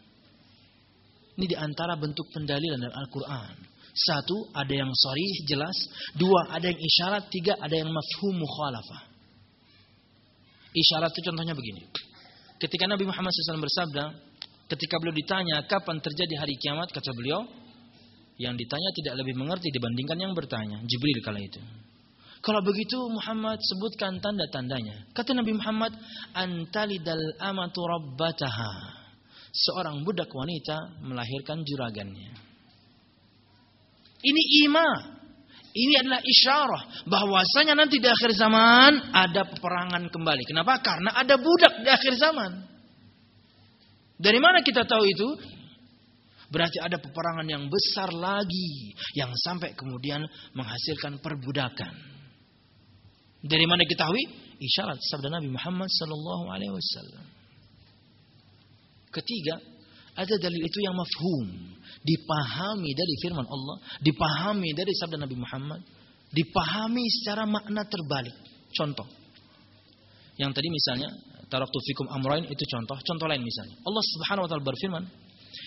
Ini di antara bentuk pendalilan dari Al-Quran. Satu, ada yang sorry, jelas. Dua, ada yang isyarat. Tiga, ada yang mafhum mukhalafah. Isyarat itu contohnya begini. Ketika Nabi Muhammad SAW bersabda, ketika beliau ditanya kapan terjadi hari kiamat, kata beliau, yang ditanya tidak lebih mengerti dibandingkan yang bertanya. Jibril kala itu. Kalau begitu Muhammad sebutkan tanda-tandanya. Kata Nabi Muhammad, antalidal amatu rabbataha seorang budak wanita melahirkan juragannya. Ini ima. Ini adalah isyarah bahwasanya nanti di akhir zaman ada peperangan kembali. Kenapa? Karena ada budak di akhir zaman. Dari mana kita tahu itu? Berarti ada peperangan yang besar lagi yang sampai kemudian menghasilkan perbudakan. Dari mana kita tahu? Isyarat sabda Nabi Muhammad sallallahu alaihi wasallam. Ketiga, ada dalil itu yang mafhum, dipahami dari firman Allah, dipahami dari sabda Nabi Muhammad, dipahami secara makna terbalik. Contoh. Yang tadi misalnya taraktu fikum amrain itu contoh, contoh lain misalnya. Allah Subhanahu wa taala berfirman,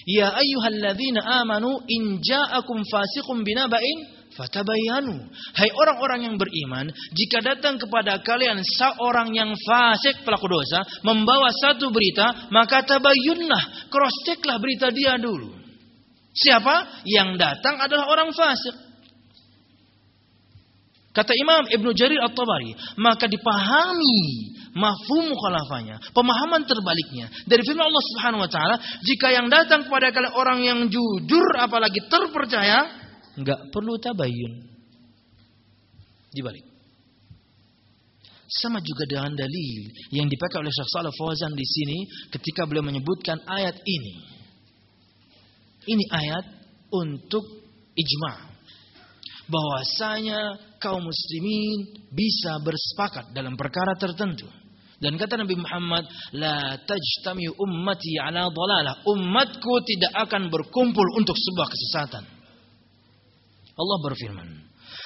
"Ya ayyuhalladzina amanu in ja'akum fasiqun binaba'in Fatabayanu. Hai orang-orang yang beriman, jika datang kepada kalian seorang yang fasik pelaku dosa membawa satu berita, maka tabayyunlah, cross checklah berita dia dulu. Siapa? Yang datang adalah orang fasik. Kata Imam Ibnu Jarir At-Tabari, maka dipahami mafhum mukhalafahnya, pemahaman terbaliknya dari firman Allah Subhanahu wa taala, jika yang datang kepada kalian orang yang jujur apalagi terpercaya, nggak perlu tabayun. Dibalik. Sama juga dengan dalil yang dipakai oleh Syekh Saleh Fauzan di sini ketika beliau menyebutkan ayat ini. Ini ayat untuk ijma. Bahwasanya kaum muslimin bisa bersepakat dalam perkara tertentu. Dan kata Nabi Muhammad, la tajtami ummati ala dhalalah. Umatku tidak akan berkumpul untuk sebuah kesesatan. Allah berfirman,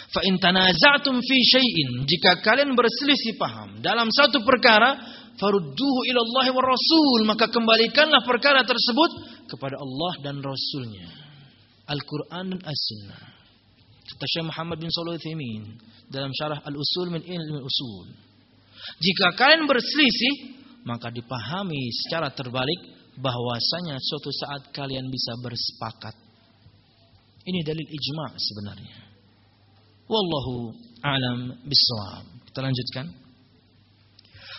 fa in tanaza'tum fi syai'in, jika kalian berselisih paham dalam satu perkara, farudduhu ila Allah wa Rasul, maka kembalikanlah perkara tersebut kepada Allah dan Rasulnya. Al-Quran dan As-Sunnah. Kata Syekh Muhammad bin Shalih dalam syarah Al-Usul min Ilmi Usul. Jika kalian berselisih, maka dipahami secara terbalik bahwasanya suatu saat kalian bisa bersepakat. Ini dalil ijma sebenarnya. Wallahu alam bisawab. Kita lanjutkan.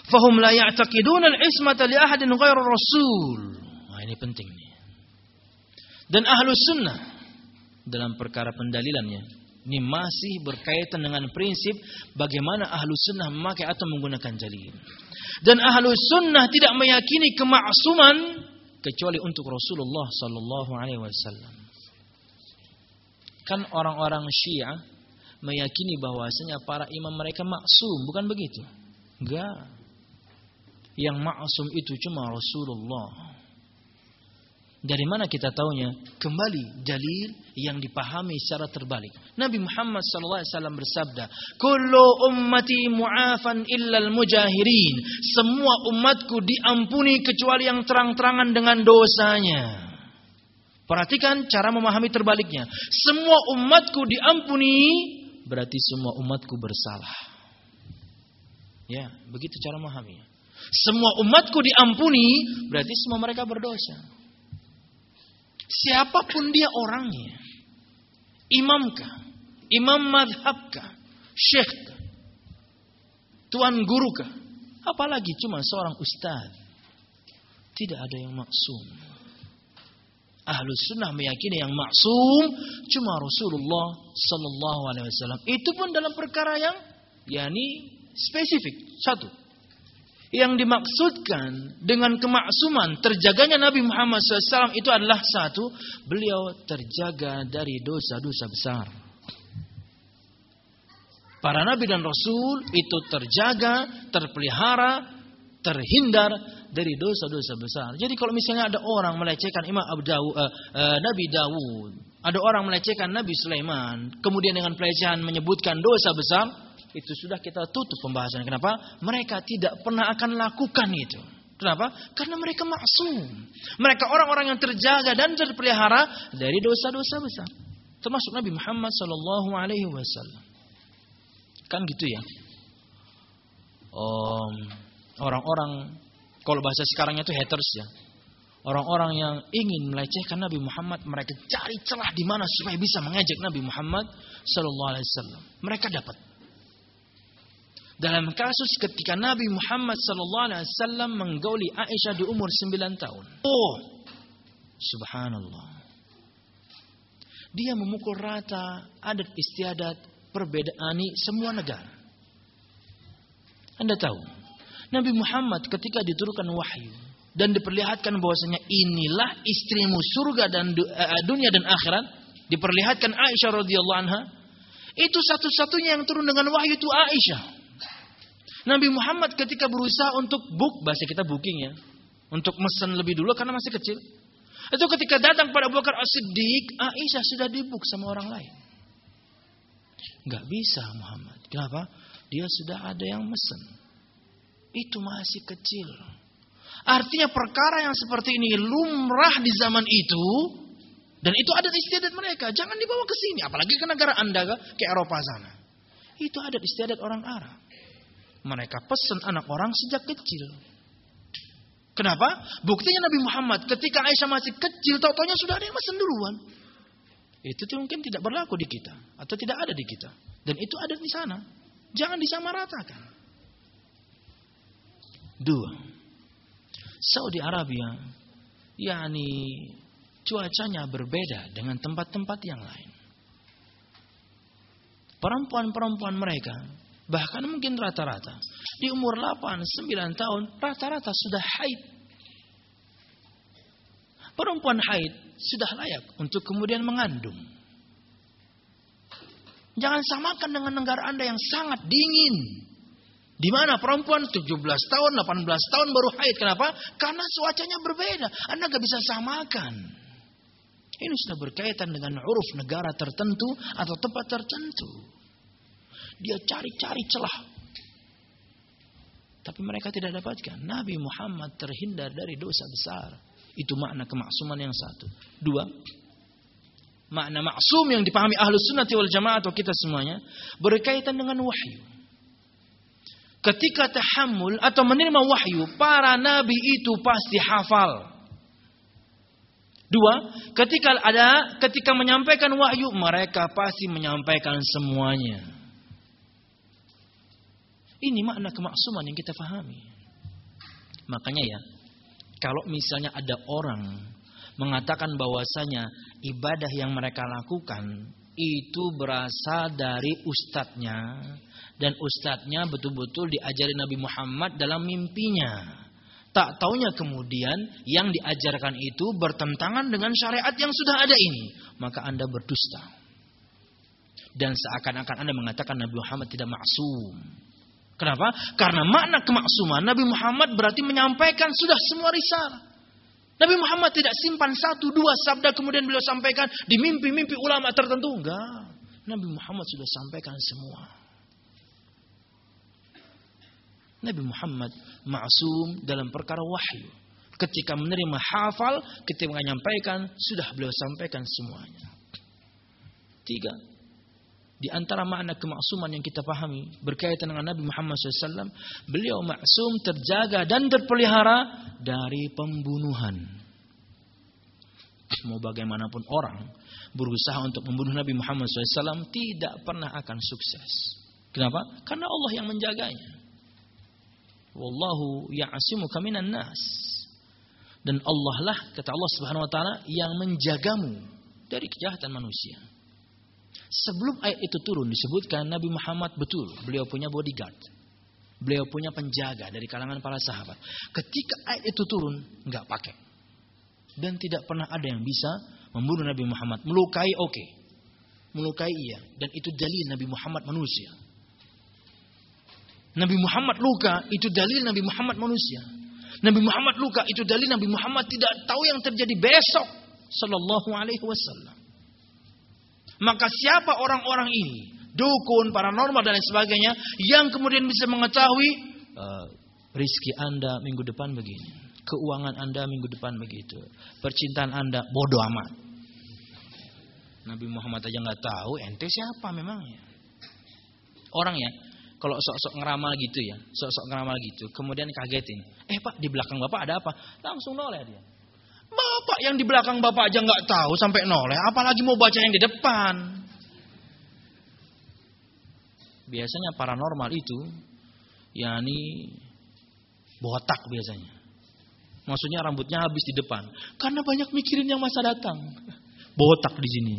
Fahum la ya'taqiduna al-ismata li ahadin ghairu rasul. Nah, ini penting nih. Dan ahlu sunnah dalam perkara pendalilannya ini masih berkaitan dengan prinsip bagaimana ahlu sunnah memakai atau menggunakan jalin. Dan ahlu sunnah tidak meyakini kemaksuman kecuali untuk Rasulullah Sallallahu Alaihi Wasallam. Kan orang-orang Syiah meyakini bahwasanya para imam mereka maksum, bukan begitu? Enggak. Yang maksum itu cuma Rasulullah. Dari mana kita taunya? Kembali dalil yang dipahami secara terbalik. Nabi Muhammad SAW bersabda, "Kullu ummati mu'afan illal mujahirin." Semua umatku diampuni kecuali yang terang-terangan dengan dosanya. Perhatikan cara memahami terbaliknya. Semua umatku diampuni, berarti semua umatku bersalah. Ya, begitu cara memahaminya. Semua umatku diampuni, berarti semua mereka berdosa. Siapa pun dia orangnya. Imamkah? Imam madhabkah? Syekhkah? Tuan gurukah? Apalagi cuma seorang ustaz. Tidak ada yang maksum. Ahlus sunnah meyakini yang maksum cuma Rasulullah Sallallahu Alaihi Wasallam. Itu pun dalam perkara yang yakni spesifik. Satu, yang dimaksudkan dengan kemaksuman terjaganya Nabi Muhammad SAW itu adalah satu, beliau terjaga dari dosa-dosa besar. Para nabi dan rasul itu terjaga, terpelihara, terhindar dari dosa-dosa besar. Jadi kalau misalnya ada orang melecehkan Imam Abu Dawud, uh, uh, Nabi Dawud, ada orang melecehkan Nabi Sulaiman, kemudian dengan pelecehan menyebutkan dosa besar, itu sudah kita tutup pembahasannya. Kenapa? Mereka tidak pernah akan lakukan itu. Kenapa? Karena mereka maksum. Mereka orang-orang yang terjaga dan terpelihara dari dosa-dosa besar. Termasuk Nabi Muhammad Sallallahu Alaihi Wasallam. Kan gitu ya. Orang-orang kalau bahasa sekarangnya itu haters ya. Orang-orang yang ingin melecehkan Nabi Muhammad, mereka cari celah di mana supaya bisa mengejek Nabi Muhammad Sallallahu Alaihi Wasallam. Mereka dapat. Dalam kasus ketika Nabi Muhammad SAW menggauli Aisyah di umur 9 tahun. Oh, subhanallah. Dia memukul rata adat istiadat perbedaan semua negara. Anda tahu, Nabi Muhammad ketika diturunkan wahyu dan diperlihatkan bahwasanya inilah istrimu surga dan eh, dunia dan akhirat, diperlihatkan Aisyah radhiyallahu anha, itu satu-satunya yang turun dengan wahyu itu Aisyah. Nabi Muhammad ketika berusaha untuk book, bahasa kita booking ya. Untuk mesen lebih dulu karena masih kecil. Itu ketika datang pada Abu Bakar As-Siddiq, Aisyah sudah dibook sama orang lain. Gak bisa Muhammad. Kenapa? Dia sudah ada yang mesen. Itu masih kecil. Artinya perkara yang seperti ini lumrah di zaman itu. Dan itu adat istiadat mereka. Jangan dibawa ke sini. Apalagi ke negara anda ke Eropa sana. Itu adat istiadat orang Arab. Mereka pesan anak orang sejak kecil. Kenapa? Buktinya Nabi Muhammad ketika Aisyah masih kecil, tau taunya sudah ada yang pesan duluan. Itu mungkin tidak berlaku di kita atau tidak ada di kita. Dan itu ada di sana. Jangan disamaratakan. Dua. Saudi Arabia yakni cuacanya berbeda dengan tempat-tempat yang lain. Perempuan-perempuan mereka Bahkan mungkin rata-rata. Di umur 8, 9 tahun, rata-rata sudah haid. Perempuan haid sudah layak untuk kemudian mengandung. Jangan samakan dengan negara Anda yang sangat dingin. Di mana perempuan 17 tahun, 18 tahun baru haid. Kenapa? Karena cuacanya berbeda. Anda gak bisa samakan. Ini sudah berkaitan dengan uruf negara tertentu atau tempat tertentu. Dia cari-cari celah. Tapi mereka tidak dapatkan. Nabi Muhammad terhindar dari dosa besar. Itu makna kemaksuman yang satu. Dua, makna maksum yang dipahami ahlu sunnati wal jamaah atau kita semuanya berkaitan dengan wahyu. Ketika tahammul atau menerima wahyu, para nabi itu pasti hafal. Dua, ketika ada ketika menyampaikan wahyu, mereka pasti menyampaikan semuanya. Ini makna kemaksuman yang kita pahami. Makanya ya, kalau misalnya ada orang mengatakan bahwasanya ibadah yang mereka lakukan itu berasal dari ustadznya dan ustadznya betul-betul diajari Nabi Muhammad dalam mimpinya. Tak taunya kemudian yang diajarkan itu bertentangan dengan syariat yang sudah ada ini, maka Anda berdusta. Dan seakan-akan Anda mengatakan Nabi Muhammad tidak maksum. Kenapa? Karena makna kemaksuman Nabi Muhammad berarti menyampaikan sudah semua risalah. Nabi Muhammad tidak simpan satu dua sabda kemudian beliau sampaikan di mimpi-mimpi ulama tertentu. Enggak. Nabi Muhammad sudah sampaikan semua. Nabi Muhammad maksum dalam perkara wahyu. Ketika menerima hafal, ketika menyampaikan, sudah beliau sampaikan semuanya. Tiga, di antara makna kemaksuman yang kita pahami berkaitan dengan Nabi Muhammad SAW, beliau maksum terjaga dan terpelihara dari pembunuhan. Mau bagaimanapun orang berusaha untuk membunuh Nabi Muhammad SAW tidak pernah akan sukses. Kenapa? Karena Allah yang menjaganya. Wallahu ya'asimuka minan nas. Dan Allah lah kata Allah Subhanahu wa taala yang menjagamu dari kejahatan manusia. Sebelum ayat itu turun disebutkan Nabi Muhammad betul beliau punya bodyguard. Beliau punya penjaga dari kalangan para sahabat. Ketika ayat itu turun nggak pakai. Dan tidak pernah ada yang bisa membunuh Nabi Muhammad. Melukai oke. Okay. Melukai iya. Dan itu dalil Nabi Muhammad manusia. Nabi Muhammad luka itu dalil Nabi Muhammad manusia. Nabi Muhammad luka itu dalil Nabi Muhammad tidak tahu yang terjadi besok. Sallallahu alaihi wasallam. Maka siapa orang-orang ini? Dukun, paranormal dan lain sebagainya yang kemudian bisa mengetahui uh, rizki Anda minggu depan begini, keuangan Anda minggu depan begitu, percintaan Anda bodoh amat. Nabi Muhammad aja nggak tahu, ente siapa memangnya? Orang ya, kalau sok-sok ngeramal gitu ya, sok-sok ngeramal gitu, kemudian kagetin, eh pak di belakang bapak ada apa? Langsung noleh dia. Bapak yang di belakang bapak aja nggak tahu sampai noleh, apalagi mau baca yang di depan. Biasanya paranormal itu, yakni botak biasanya. Maksudnya rambutnya habis di depan, karena banyak mikirin yang masa datang. Botak di sini.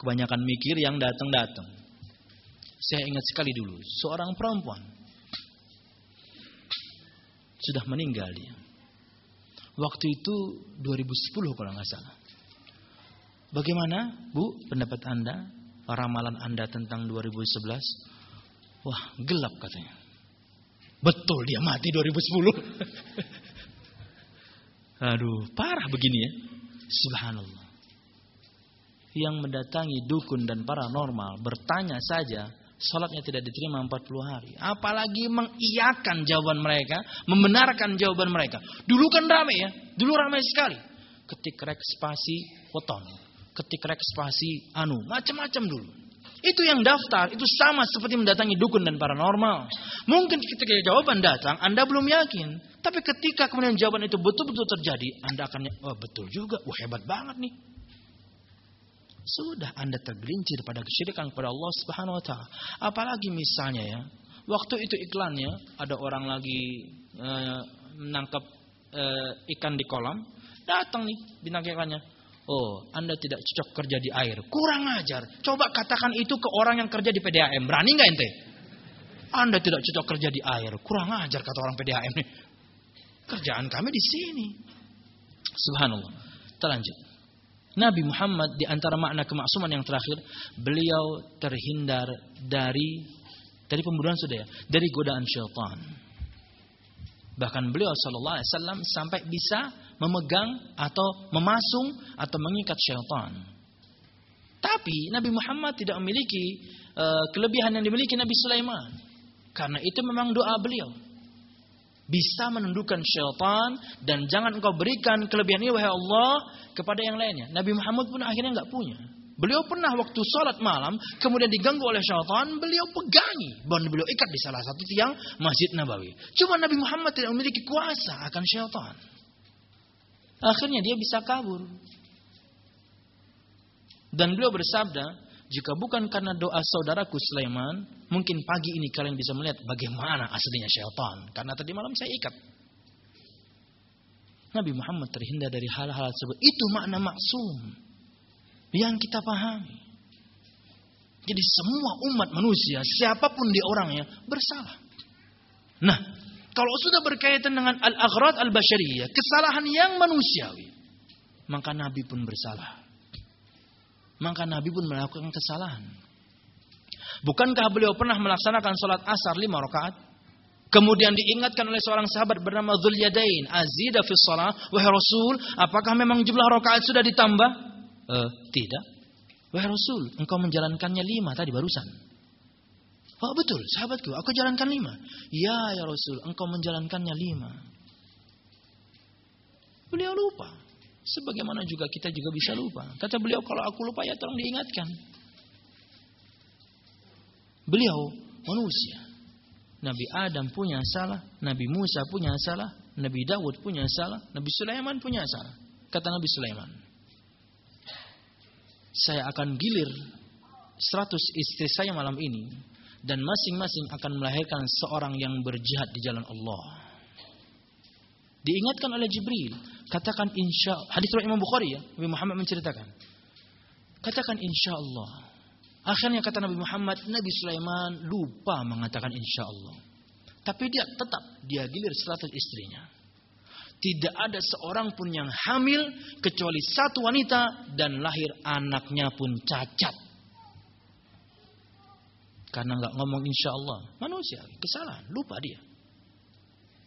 Kebanyakan mikir yang datang-datang. Saya ingat sekali dulu, seorang perempuan sudah meninggal dia. Waktu itu 2010 kalau nggak salah. Bagaimana Bu pendapat Anda? Ramalan Anda tentang 2011? Wah gelap katanya. Betul dia mati 2010. <laughs> Aduh parah begini ya. Subhanallah. Yang mendatangi dukun dan paranormal bertanya saja Salatnya tidak diterima 40 hari. Apalagi mengiyakan jawaban mereka, membenarkan jawaban mereka. Dulu kan ramai ya, dulu ramai sekali. Ketik rek spasi foton, ketik rek spasi anu, macam-macam dulu. Itu yang daftar, itu sama seperti mendatangi dukun dan paranormal. Mungkin ketika jawaban datang, Anda belum yakin. Tapi ketika kemudian jawaban itu betul-betul terjadi, Anda akan, oh betul juga, wah hebat banget nih. Sudah Anda tergelincir pada kesyirikan kepada Allah Subhanahu wa taala. Apalagi misalnya ya, waktu itu iklannya ada orang lagi e, menangkap e, ikan di kolam, datang nih bintang iklannya. Oh, Anda tidak cocok kerja di air. Kurang ajar. Coba katakan itu ke orang yang kerja di PDAM. Berani nggak ente? Anda tidak cocok kerja di air. Kurang ajar kata orang PDAM nih. Kerjaan kami di sini. Subhanallah. Kita lanjut. Nabi Muhammad di antara makna kemaksuman yang terakhir, beliau terhindar dari dari pembunuhan sudah ya, dari godaan syaitan. Bahkan beliau Shallallahu Alaihi Wasallam sampai bisa memegang atau memasung atau mengikat syaitan. Tapi Nabi Muhammad tidak memiliki uh, kelebihan yang dimiliki Nabi Sulaiman. Karena itu memang doa beliau bisa menundukkan syaitan dan jangan engkau berikan kelebihan ini wahai Allah kepada yang lainnya. Nabi Muhammad pun akhirnya nggak punya. Beliau pernah waktu sholat malam kemudian diganggu oleh syaitan, beliau pegangi dan beliau ikat di salah satu tiang Masjid Nabawi. Cuma Nabi Muhammad tidak memiliki kuasa akan syaitan. Akhirnya dia bisa kabur. Dan beliau bersabda, jika bukan karena doa saudaraku Sulaiman, mungkin pagi ini kalian bisa melihat bagaimana aslinya syaitan. Karena tadi malam saya ikat. Nabi Muhammad terhindar dari hal-hal tersebut. Itu makna maksum. Yang kita pahami. Jadi semua umat manusia, siapa pun di orangnya, bersalah. Nah, kalau sudah berkaitan dengan al-aghrad al-bashariyah, kesalahan yang manusiawi, maka Nabi pun bersalah maka Nabi pun melakukan kesalahan. Bukankah beliau pernah melaksanakan sholat asar lima rakaat? Kemudian diingatkan oleh seorang sahabat bernama Dhul Yadain, Azida fi shalah, wahai Rasul, apakah memang jumlah rakaat sudah ditambah? Uh, tidak. Wahai Rasul, engkau menjalankannya lima tadi barusan. Oh betul, sahabatku, aku jalankan lima. Ya, ya Rasul, engkau menjalankannya lima. Beliau lupa. Sebagaimana juga kita juga bisa lupa. Kata beliau, kalau aku lupa ya tolong diingatkan. Beliau manusia. Nabi Adam punya salah, Nabi Musa punya salah, Nabi Dawud punya salah, Nabi Sulaiman punya salah. Kata Nabi Sulaiman, saya akan gilir 100 istri saya malam ini dan masing-masing akan melahirkan seorang yang berjihad di jalan Allah. Diingatkan oleh Jibril, Katakan insya hadis riwayat Imam Bukhari ya, Nabi Muhammad menceritakan. Katakan insya Allah. Akhirnya kata Nabi Muhammad, Nabi Sulaiman lupa mengatakan insya Allah. Tapi dia tetap dia gilir seratus istrinya. Tidak ada seorang pun yang hamil kecuali satu wanita dan lahir anaknya pun cacat. Karena nggak ngomong insya Allah, manusia kesalahan, lupa dia.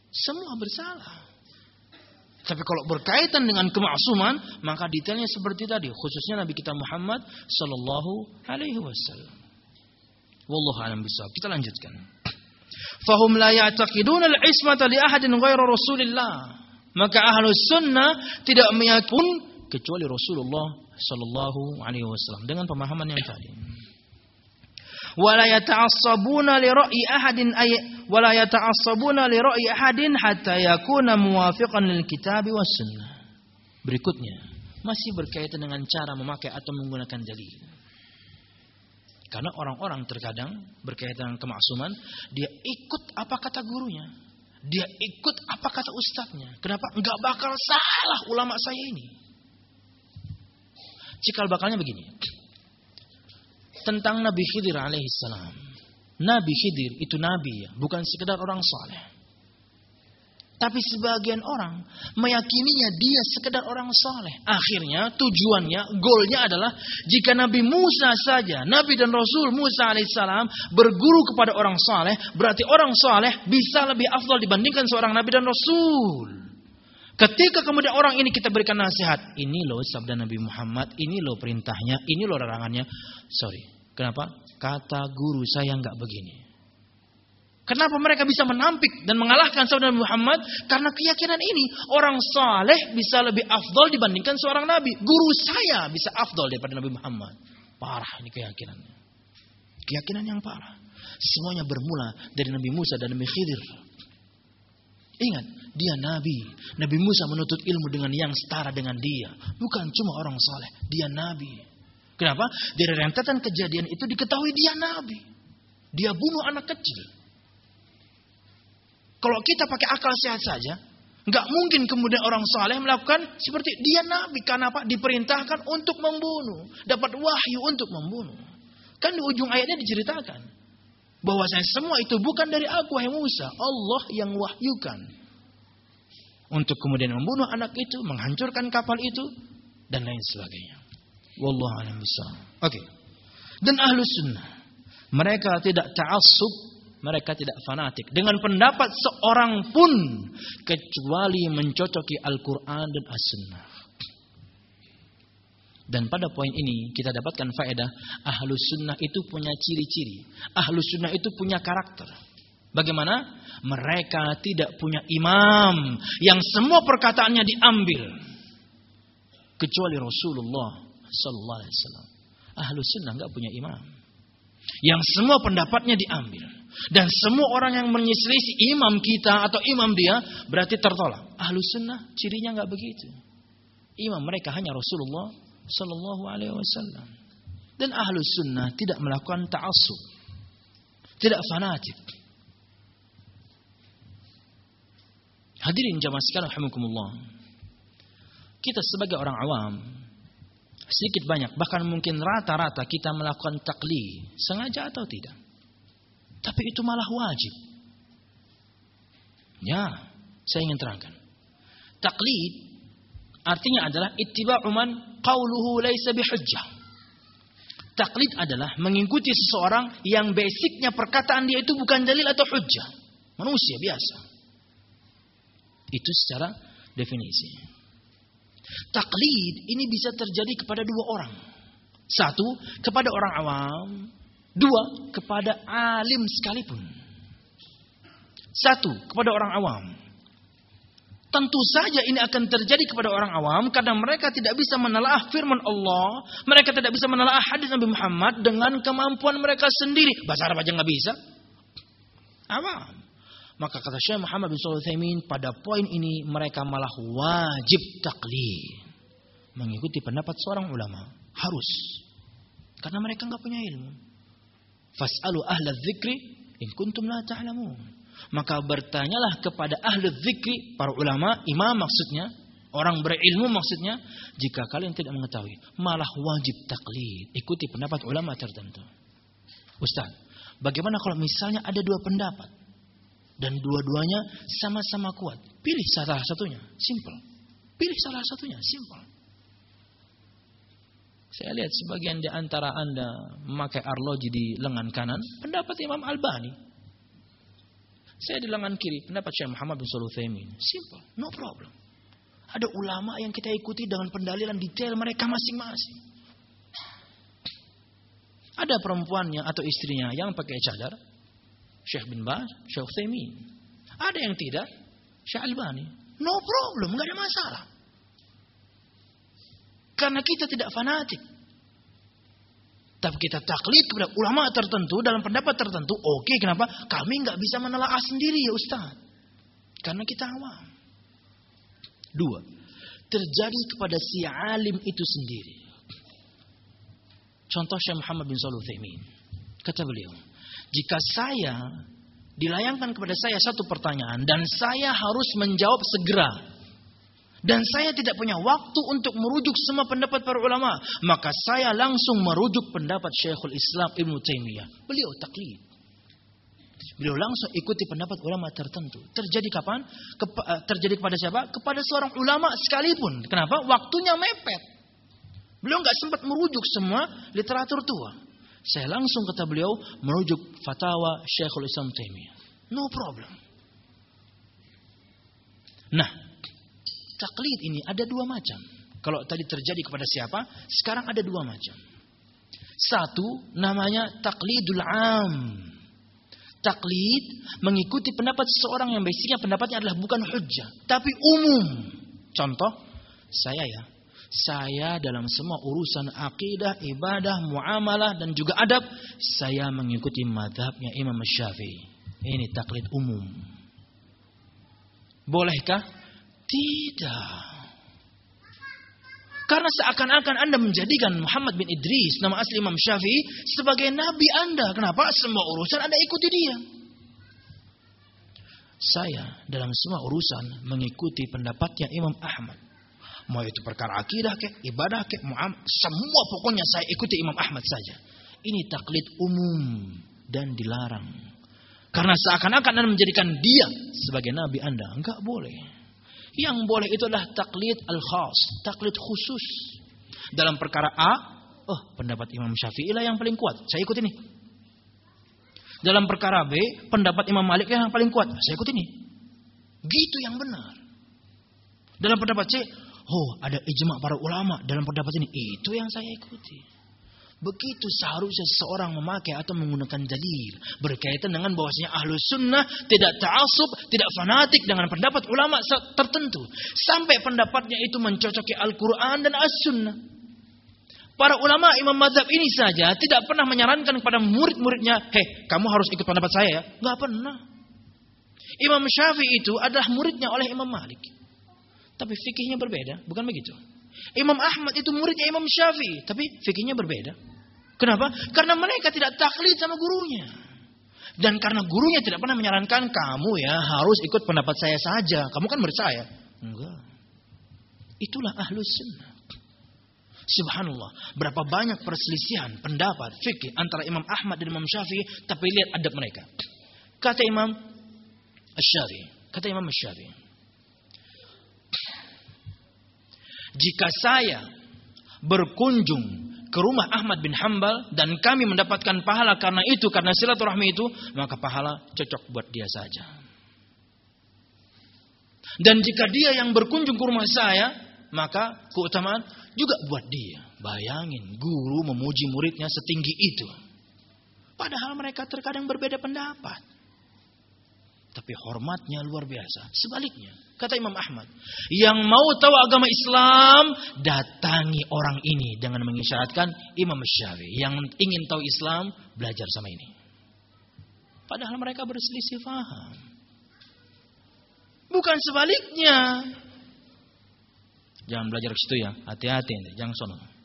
Semua bersalah. Tapi kalau berkaitan dengan kemaksuman, maka detailnya seperti tadi, khususnya Nabi kita Muhammad sallallahu alaihi wasallam. Wallahu a'lam bishawab. Kita lanjutkan. Fahum la ya'taqiduna al-ismata li ahadin ghairu Rasulillah. Maka ahlus sunnah tidak meyakini kecuali Rasulullah sallallahu alaihi wasallam dengan pemahaman yang tadi wala yata'assabuna li ra'yi ahadin ay wala yata'assabuna li ra'yi ahadin hatta yakuna muwafiqan lil kitabi was sunnah. Berikutnya, masih berkaitan dengan cara memakai atau menggunakan dalil. Karena orang-orang terkadang berkaitan dengan kemaksuman, dia ikut apa kata gurunya. Dia ikut apa kata ustadznya. Kenapa? Enggak bakal salah ulama saya ini. Cikal bakalnya begini tentang Nabi Khidir alaihissalam. Nabi Khidir itu nabi ya, bukan sekedar orang soleh. Tapi sebagian orang meyakininya dia sekedar orang soleh. Akhirnya tujuannya, goalnya adalah jika Nabi Musa saja, Nabi dan Rasul Musa alaihissalam berguru kepada orang soleh, berarti orang soleh bisa lebih afdal dibandingkan seorang Nabi dan Rasul. Ketika kemudian orang ini kita berikan nasihat, ini loh sabda Nabi Muhammad, ini loh perintahnya, ini loh larangannya. Sorry, Kenapa? Kata guru saya nggak begini. Kenapa mereka bisa menampik dan mengalahkan saudara Muhammad? Karena keyakinan ini. Orang saleh bisa lebih afdol dibandingkan seorang nabi. Guru saya bisa afdol daripada Nabi Muhammad. Parah ini keyakinannya. Keyakinan yang parah. Semuanya bermula dari Nabi Musa dan Nabi Khidir. Ingat, dia nabi. Nabi Musa menuntut ilmu dengan yang setara dengan dia. Bukan cuma orang saleh, dia nabi. Kenapa? Dari rentetan kejadian itu diketahui dia nabi. Dia bunuh anak kecil. Kalau kita pakai akal sehat saja, nggak mungkin kemudian orang saleh melakukan seperti dia nabi karena apa? Diperintahkan untuk membunuh, dapat wahyu untuk membunuh. Kan di ujung ayatnya diceritakan bahwa saya semua itu bukan dari aku, wahai Musa, Allah yang wahyukan untuk kemudian membunuh anak itu, menghancurkan kapal itu, dan lain sebagainya. Wallahu a'lam Oke. Dan ahlu sunnah mereka tidak ta'assub, mereka tidak fanatik dengan pendapat seorang pun kecuali mencocoki Al-Qur'an dan As-Sunnah. Dan pada poin ini kita dapatkan faedah ahlu sunnah itu punya ciri-ciri. Ahlu sunnah itu punya karakter. Bagaimana? Mereka tidak punya imam yang semua perkataannya diambil. Kecuali Rasulullah Sallallahu Alaihi Wasallam. Ahlu sunnah nggak punya imam. Yang semua pendapatnya diambil. Dan semua orang yang menyelisih imam kita atau imam dia berarti tertolak. Ahlu sunnah cirinya nggak begitu. Imam mereka hanya Rasulullah Sallallahu Alaihi Wasallam. Dan ahlu sunnah tidak melakukan ta'assub. Tidak fanatik. Hadirin jamaah sekalian. Kita sebagai orang awam sedikit banyak bahkan mungkin rata-rata kita melakukan taklid sengaja atau tidak. Tapi itu malah wajib. Ya, saya ingin terangkan. Taklid artinya adalah ittiba'u man qauluhu laisa bihujjah. Taklid adalah mengikuti seseorang yang basicnya perkataan dia itu bukan dalil atau hujjah. Manusia biasa. Itu secara definisi. Taklid ini bisa terjadi kepada dua orang. Satu, kepada orang awam. Dua, kepada alim sekalipun. Satu, kepada orang awam. Tentu saja ini akan terjadi kepada orang awam karena mereka tidak bisa menelaah firman Allah, mereka tidak bisa menelaah hadis Nabi Muhammad dengan kemampuan mereka sendiri. Bahasa Arab aja nggak bisa. Awam. Maka kata Syekh Muhammad bin Sulaiman pada poin ini mereka malah wajib taklid. Mengikuti pendapat seorang ulama. Harus. Karena mereka nggak punya ilmu. Fas'alu ahla dzikri in kuntum la ta'lamun. Maka bertanyalah kepada ahli zikri, para ulama, imam maksudnya, orang berilmu maksudnya, jika kalian tidak mengetahui, malah wajib taklid, ikuti pendapat ulama tertentu. Ustaz, bagaimana kalau misalnya ada dua pendapat dan dua-duanya sama-sama kuat? Pilih salah satunya, simple. Pilih salah satunya, simple. Saya lihat sebagian di antara Anda memakai arloji di lengan kanan, pendapat Imam Albani. Saya di lengan kiri, pendapat Syekh Muhammad bin Shalih Simple, no problem. Ada ulama yang kita ikuti dengan pendalilan detail mereka masing-masing. Ada perempuannya atau istrinya yang pakai cadar, Syekh bin Baz, Syekh Utsaimin. Ada yang tidak, Syekh Albani. No problem, nggak ada masalah. Karena kita tidak fanatik. Tapi kita taklid kepada ulama tertentu dalam pendapat tertentu. Oke, okay, kenapa? Kami nggak bisa menelaah sendiri ya Ustaz. Karena kita awam. Dua, terjadi kepada si alim itu sendiri. Contoh Syekh Muhammad bin Salih Uthaymin. Kata beliau, jika saya dilayangkan kepada saya satu pertanyaan dan saya harus menjawab segera dan saya tidak punya waktu untuk merujuk semua pendapat para ulama. Maka saya langsung merujuk pendapat Syekhul Islam Ibn Taimiyah. Beliau taklid. Beliau langsung ikuti pendapat ulama tertentu. Terjadi kapan? Kepa, eh, terjadi kepada siapa? Kepada seorang ulama sekalipun. Kenapa? Waktunya mepet. Beliau nggak sempat merujuk semua literatur tua. Saya langsung kata beliau merujuk fatwa Syekhul Islam Taimiyah. No problem. Nah, taklid ini ada dua macam. Kalau tadi terjadi kepada siapa, sekarang ada dua macam. Satu namanya taklidul am. Taklid mengikuti pendapat seseorang yang basicnya pendapatnya adalah bukan hujjah, tapi umum. Contoh, saya ya, saya dalam semua urusan akidah, ibadah, muamalah dan juga adab, saya mengikuti madhabnya Imam Syafi'i. Ini taklid umum. Bolehkah? Tidak. Karena seakan-akan Anda menjadikan Muhammad bin Idris, nama asli Imam Syafi'i, sebagai nabi Anda. Kenapa? Semua urusan Anda ikuti dia. Saya dalam semua urusan mengikuti pendapatnya Imam Ahmad. Mau itu perkara akidah kek, ibadah kek, muam, semua pokoknya saya ikuti Imam Ahmad saja. Ini taklid umum dan dilarang. Karena seakan-akan Anda menjadikan dia sebagai nabi Anda. Enggak boleh. Yang boleh itu adalah taklid al-khas, taklid khusus. Dalam perkara A, oh pendapat Imam Syafi'i lah yang paling kuat. Saya ikut ini. Dalam perkara B, pendapat Imam Malik yang paling kuat. Saya ikut ini. Gitu yang benar. Dalam pendapat C, oh ada ijma para ulama dalam pendapat ini. Itu yang saya ikuti. Begitu seharusnya seseorang memakai atau menggunakan dalil berkaitan dengan bahwasanya ahlu sunnah tidak ta'asub, tidak fanatik dengan pendapat ulama tertentu. Sampai pendapatnya itu mencocoki Al-Quran dan As-Sunnah. Para ulama imam madhab ini saja tidak pernah menyarankan kepada murid-muridnya, hei kamu harus ikut pendapat saya ya. Gak pernah. Imam Syafi'i itu adalah muridnya oleh Imam Malik. Tapi fikihnya berbeda, bukan begitu. Imam Ahmad itu muridnya Imam Syafi'i, tapi fikihnya berbeda. Kenapa? Karena mereka tidak taklid sama gurunya. Dan karena gurunya tidak pernah menyarankan kamu ya harus ikut pendapat saya saja. Kamu kan murid saya. Enggak. Itulah ahlus sunnah. Subhanallah. Berapa banyak perselisihan pendapat fikih antara Imam Ahmad dan Imam Syafi'i. Tapi lihat adab mereka. Kata Imam Syafi'i. Kata Imam Syafi'i. Jika saya berkunjung ke rumah Ahmad bin Hambal dan kami mendapatkan pahala karena itu karena silaturahmi itu maka pahala cocok buat dia saja. Dan jika dia yang berkunjung ke rumah saya maka keutamaan juga buat dia. Bayangin guru memuji muridnya setinggi itu. Padahal mereka terkadang berbeda pendapat. Tapi hormatnya luar biasa. Sebaliknya, kata Imam Ahmad, yang mau tahu agama Islam, datangi orang ini dengan mengisyaratkan Imam Syafi'i. Yang ingin tahu Islam, belajar sama ini. Padahal mereka berselisih faham. Bukan sebaliknya. Jangan belajar ke situ ya, hati-hati, jangan sono.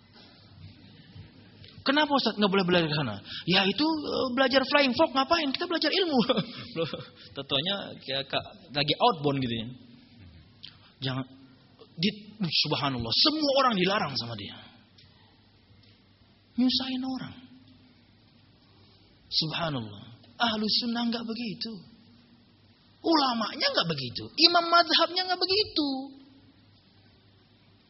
Kenapa Ustaz nggak boleh belajar ke sana? Ya itu eh, belajar flying fox ngapain? Kita belajar ilmu. <laughs> Tentunya kayak lagi outbound gitu ya. Jangan di subhanallah, semua orang dilarang sama dia. Nyusahin orang. Subhanallah. Ahlu sunnah nggak begitu. Ulamanya nggak begitu. Imam madhabnya nggak begitu.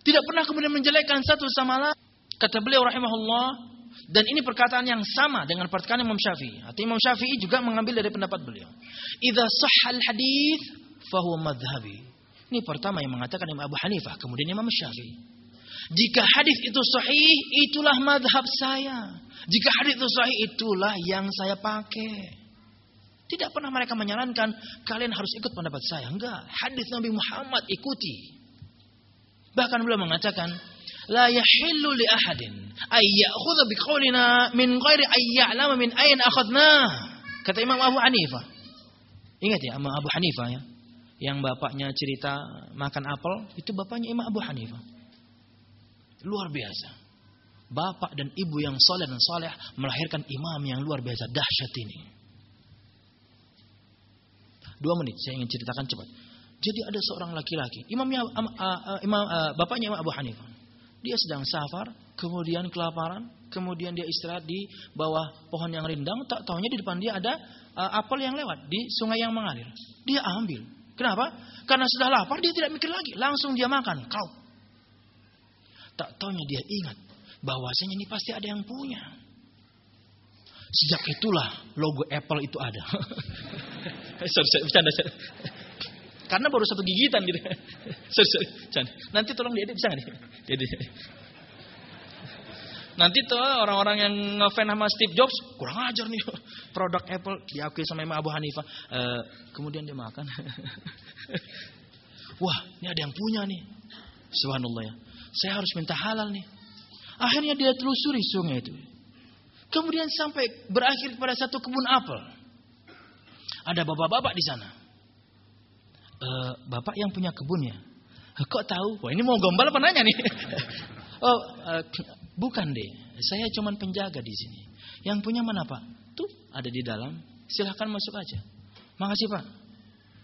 Tidak pernah kemudian menjelekkan satu sama lain. Kata beliau rahimahullah, dan ini perkataan yang sama dengan perkataan Imam Syafi'i. Atau Imam Syafi'i juga mengambil dari pendapat beliau. Idza sahhal hadis fahuwa madhhabi. Ini pertama yang mengatakan Imam Abu Hanifah, kemudian Imam Syafi'i. Jika hadis itu sahih, itulah madhab saya. Jika hadis itu sahih, itulah yang saya pakai. Tidak pernah mereka menyarankan kalian harus ikut pendapat saya. Enggak, hadis Nabi Muhammad ikuti. Bahkan beliau mengatakan, la yahillu li ahadin ay ya'khudha bi qawlina min ghairi ay ya'lama min ayn akhadna. Kata Imam Abu Hanifah. Ingat ya Imam Abu Hanifah ya. Yang bapaknya cerita makan apel, itu bapaknya Imam Abu Hanifah. Luar biasa. Bapak dan ibu yang soleh dan soleh melahirkan imam yang luar biasa dahsyat ini. Dua menit saya ingin ceritakan cepat. Jadi ada seorang laki-laki, imamnya uh, uh, imam uh, bapaknya Imam Abu Hanifah. Dia sedang safar, kemudian kelaparan, kemudian dia istirahat di bawah pohon yang rindang, tak tahunya di depan dia ada uh, apel yang lewat di sungai yang mengalir. Dia ambil. Kenapa? Karena sudah lapar dia tidak mikir lagi, langsung dia makan. Kau. Tak tahunya dia ingat bahwasanya ini pasti ada yang punya. Sejak itulah logo Apple itu ada. <laughs> sorry, sorry, bercanda. Karena baru satu gigitan gitu. <laughs> Nanti tolong diedit bisa nih? Diedit. Nanti tuh orang-orang yang ngefans sama Steve Jobs kurang ajar nih <laughs> produk Apple diakui sama Imam Abu Hanifah. Uh, kemudian dia makan. <laughs> Wah, ini ada yang punya nih. Subhanallah ya. Saya harus minta halal nih. Akhirnya dia telusuri sungai itu. Kemudian sampai berakhir pada satu kebun apel. Ada bapak-bapak di sana e, bapak yang punya kebunnya. Kok tahu? Wah ini mau gombal apa nanya nih? <laughs> oh e, bukan deh, saya cuma penjaga di sini. Yang punya mana pak? Tuh ada di dalam. Silahkan masuk aja. Makasih pak.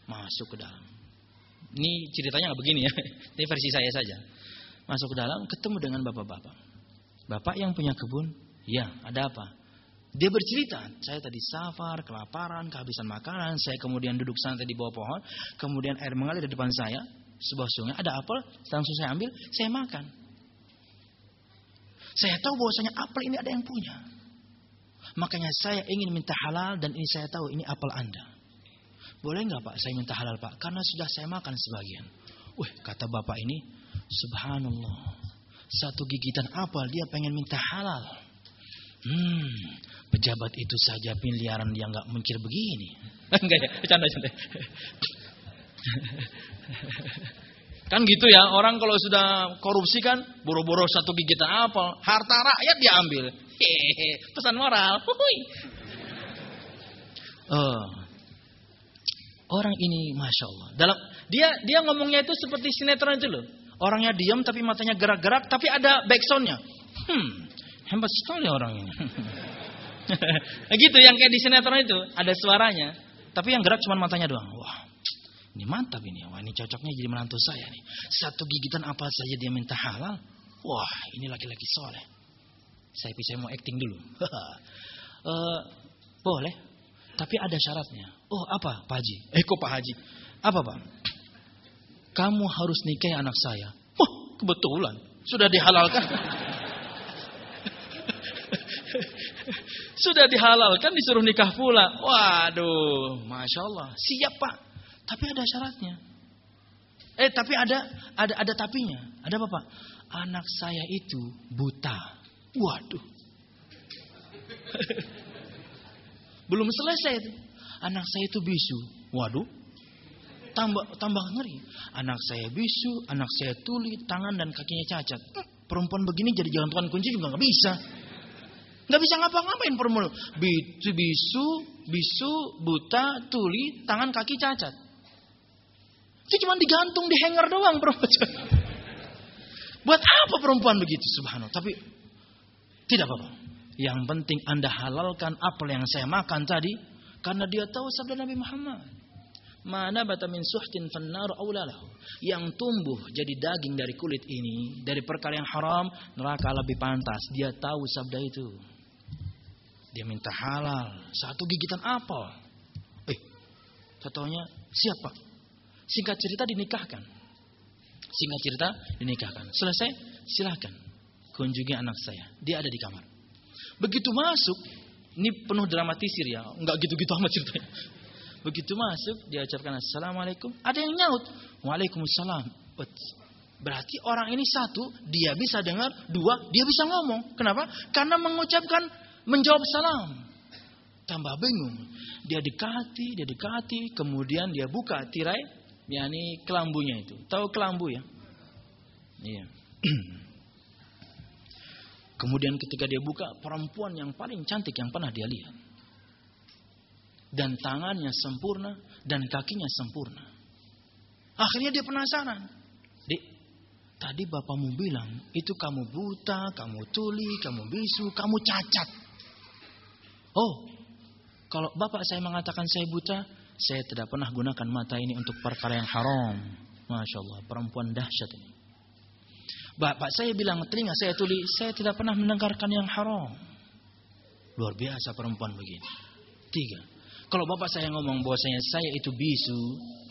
Masuk ke dalam. Ini ceritanya nggak begini ya. <laughs> Ini versi saya saja. Masuk ke dalam, ketemu dengan bapak-bapak. Bapak yang punya kebun, ya ada apa? Dia bercerita, saya tadi safar, kelaparan, kehabisan makanan, saya kemudian duduk santai di bawah pohon, kemudian air mengalir di depan saya, sebuah sungai, ada apel, langsung saya ambil, saya makan. Saya tahu bahwasanya apel ini ada yang punya. Makanya saya ingin minta halal dan ini saya tahu ini apel Anda. Boleh nggak Pak saya minta halal Pak? Karena sudah saya makan sebagian. Wih kata Bapak ini, Subhanallah. Satu gigitan apel dia pengen minta halal. Hmm, pejabat itu saja miliaran dia nggak mikir begini. <laughs> Enggak ya, bercanda bercanda. <laughs> kan gitu ya, orang kalau sudah korupsi kan boro-boro satu gigitan apel, harta rakyat diambil. Hehehe, pesan moral. Uh, orang ini masya Allah. Dalam dia dia ngomongnya itu seperti sinetron itu loh. Orangnya diam tapi matanya gerak-gerak tapi ada backsoundnya. Hmm, hebat sekali orang ini. <laughs> <laughs> gitu yang kayak di sinetron itu ada suaranya, tapi yang gerak cuma matanya doang. Wah, ini mantap ini. Wah, ini cocoknya jadi menantu saya nih. Satu gigitan apa saja dia minta halal. Wah, ini laki-laki soleh. Saya bisa mau acting dulu. uh, <laughs> boleh, tapi ada syaratnya. Oh, apa, Pak Haji? Eh, kok Pak Haji? Apa, Pak? Kamu harus nikahi anak saya. Oh, kebetulan. Sudah dihalalkan. <laughs> Sudah dihalalkan disuruh nikah pula. Waduh, masya Allah. Siap pak. Tapi ada syaratnya. Eh tapi ada ada ada tapinya. Ada apa pak? Anak saya itu buta. Waduh. <laughs> Belum selesai itu. Anak saya itu bisu. Waduh. Tambah tambah ngeri. Anak saya bisu, anak saya tuli, tangan dan kakinya cacat. Perempuan begini jadi jalan tuan kunci juga nggak bisa. Nggak bisa ngapa-ngapain perempuan. Bisu, bisu, bisu, buta, tuli, tangan kaki cacat. Itu cuma digantung di hanger doang perempuan. <laughs> Buat apa perempuan begitu subhanallah. Tapi tidak apa-apa. Yang penting anda halalkan apel yang saya makan tadi. Karena dia tahu sabda Nabi Muhammad. Mana bata min suhtin fannar aulalahu. Yang tumbuh jadi daging dari kulit ini. Dari perkara yang haram. Neraka lebih pantas. Dia tahu sabda itu. Dia minta halal. Satu gigitan apel. Eh, contohnya siapa? Singkat cerita dinikahkan. Singkat cerita dinikahkan. Selesai, silahkan. Kunjungi anak saya. Dia ada di kamar. Begitu masuk, ini penuh dramatisir ya. Enggak gitu-gitu amat ceritanya. Begitu masuk, dia ucapkan Assalamualaikum. Ada yang nyaut. Waalaikumsalam. Berarti orang ini satu, dia bisa dengar. Dua, dia bisa ngomong. Kenapa? Karena mengucapkan menjawab salam. Tambah bingung. Dia dekati, dia dekati, kemudian dia buka tirai, yakni kelambunya itu. Tahu kelambu ya? Iya. <clears throat> Kemudian ketika dia buka, perempuan yang paling cantik yang pernah dia lihat. Dan tangannya sempurna, dan kakinya sempurna. Akhirnya dia penasaran. Dek, tadi bapakmu bilang, itu kamu buta, kamu tuli, kamu bisu, kamu cacat. Oh, kalau bapak saya mengatakan saya buta, saya tidak pernah gunakan mata ini untuk perkara yang haram. Masya Allah, perempuan dahsyat ini. Bapak saya bilang telinga saya tuli, saya tidak pernah mendengarkan yang haram. Luar biasa perempuan begini. Tiga. Kalau bapak saya ngomong bahwasanya saya itu bisu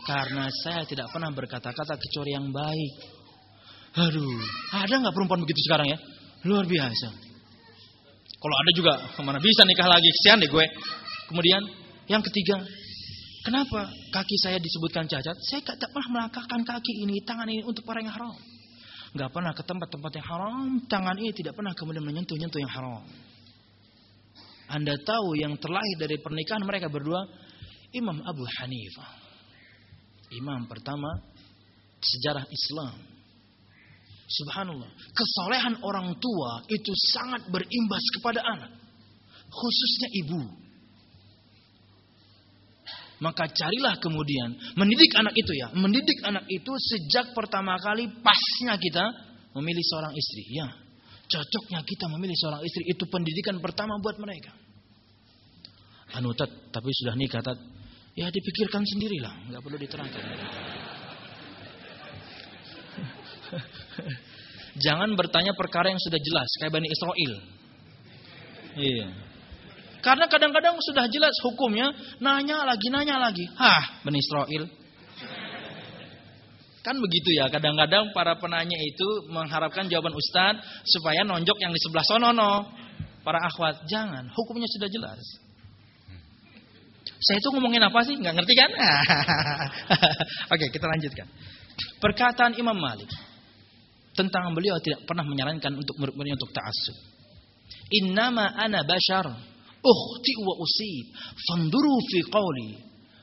karena saya tidak pernah berkata-kata kecuali yang baik. Aduh, ada nggak perempuan begitu sekarang ya? Luar biasa. Kalau ada juga ke mana bisa nikah lagi kesian deh gue. Kemudian yang ketiga, kenapa kaki saya disebutkan cacat? Saya tidak pernah melangkahkan kaki ini, tangan ini untuk orang yang haram. Gak pernah ke tempat-tempat yang haram, tangan ini tidak pernah kemudian menyentuh-nyentuh yang haram. Anda tahu yang terlahir dari pernikahan mereka berdua, Imam Abu Hanifah. Imam pertama sejarah Islam Subhanallah. Kesolehan orang tua itu sangat berimbas kepada anak. Khususnya ibu. Maka carilah kemudian mendidik anak itu ya. Mendidik anak itu sejak pertama kali pasnya kita memilih seorang istri. Ya, cocoknya kita memilih seorang istri itu pendidikan pertama buat mereka. Anu tat, tapi sudah nikah tat. Ya dipikirkan sendirilah, nggak perlu diterangkan. <laughs> Jangan bertanya perkara yang sudah jelas kayak Bani Israel. Iya. Karena kadang-kadang sudah jelas hukumnya, nanya lagi, nanya lagi. Hah, Bani Israel. Kan begitu ya, kadang-kadang para penanya itu mengharapkan jawaban Ustadz supaya nonjok yang di sebelah sonono. Para akhwat, jangan, hukumnya sudah jelas. Saya itu ngomongin apa sih? Nggak ngerti kan? <laughs> Oke, kita lanjutkan. Perkataan Imam Malik tentang beliau tidak pernah menyarankan untuk murid-muridnya untuk ta'assub. Innama ana bashar ukhti wa usib fanduru fi qawli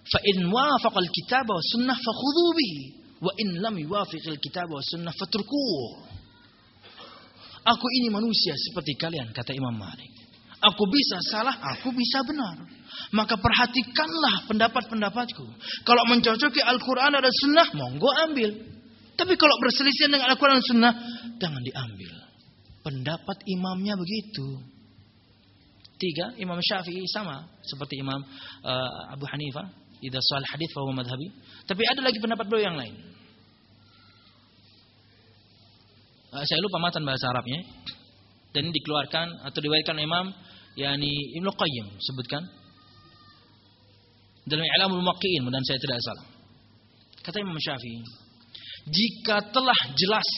fa in wafaqa al-kitab wa sunnah fakhudhu bihi wa in lam yuwafiq al-kitab wa sunnah fatrukuh. Aku ini manusia seperti kalian kata Imam Malik. Aku bisa salah, aku bisa benar. Maka perhatikanlah pendapat-pendapatku. Kalau mencocoki Al-Quran dan Sunnah, monggo ambil. Tapi kalau berselisih dengan Al-Quran Sunnah, jangan diambil. Pendapat imamnya begitu. Tiga, Imam Syafi'i sama seperti Imam uh, Abu Hanifah. Idza soal hadis bahwa madhabi. Tapi ada lagi pendapat beliau yang lain. Uh, saya lupa matan bahasa Arabnya. Dan dikeluarkan atau diwayatkan Imam yakni Ibnu Qayyim sebutkan dalam I'lamul Muwaqqi'in mudah saya tidak salah. Kata Imam Syafi'i, jika telah jelas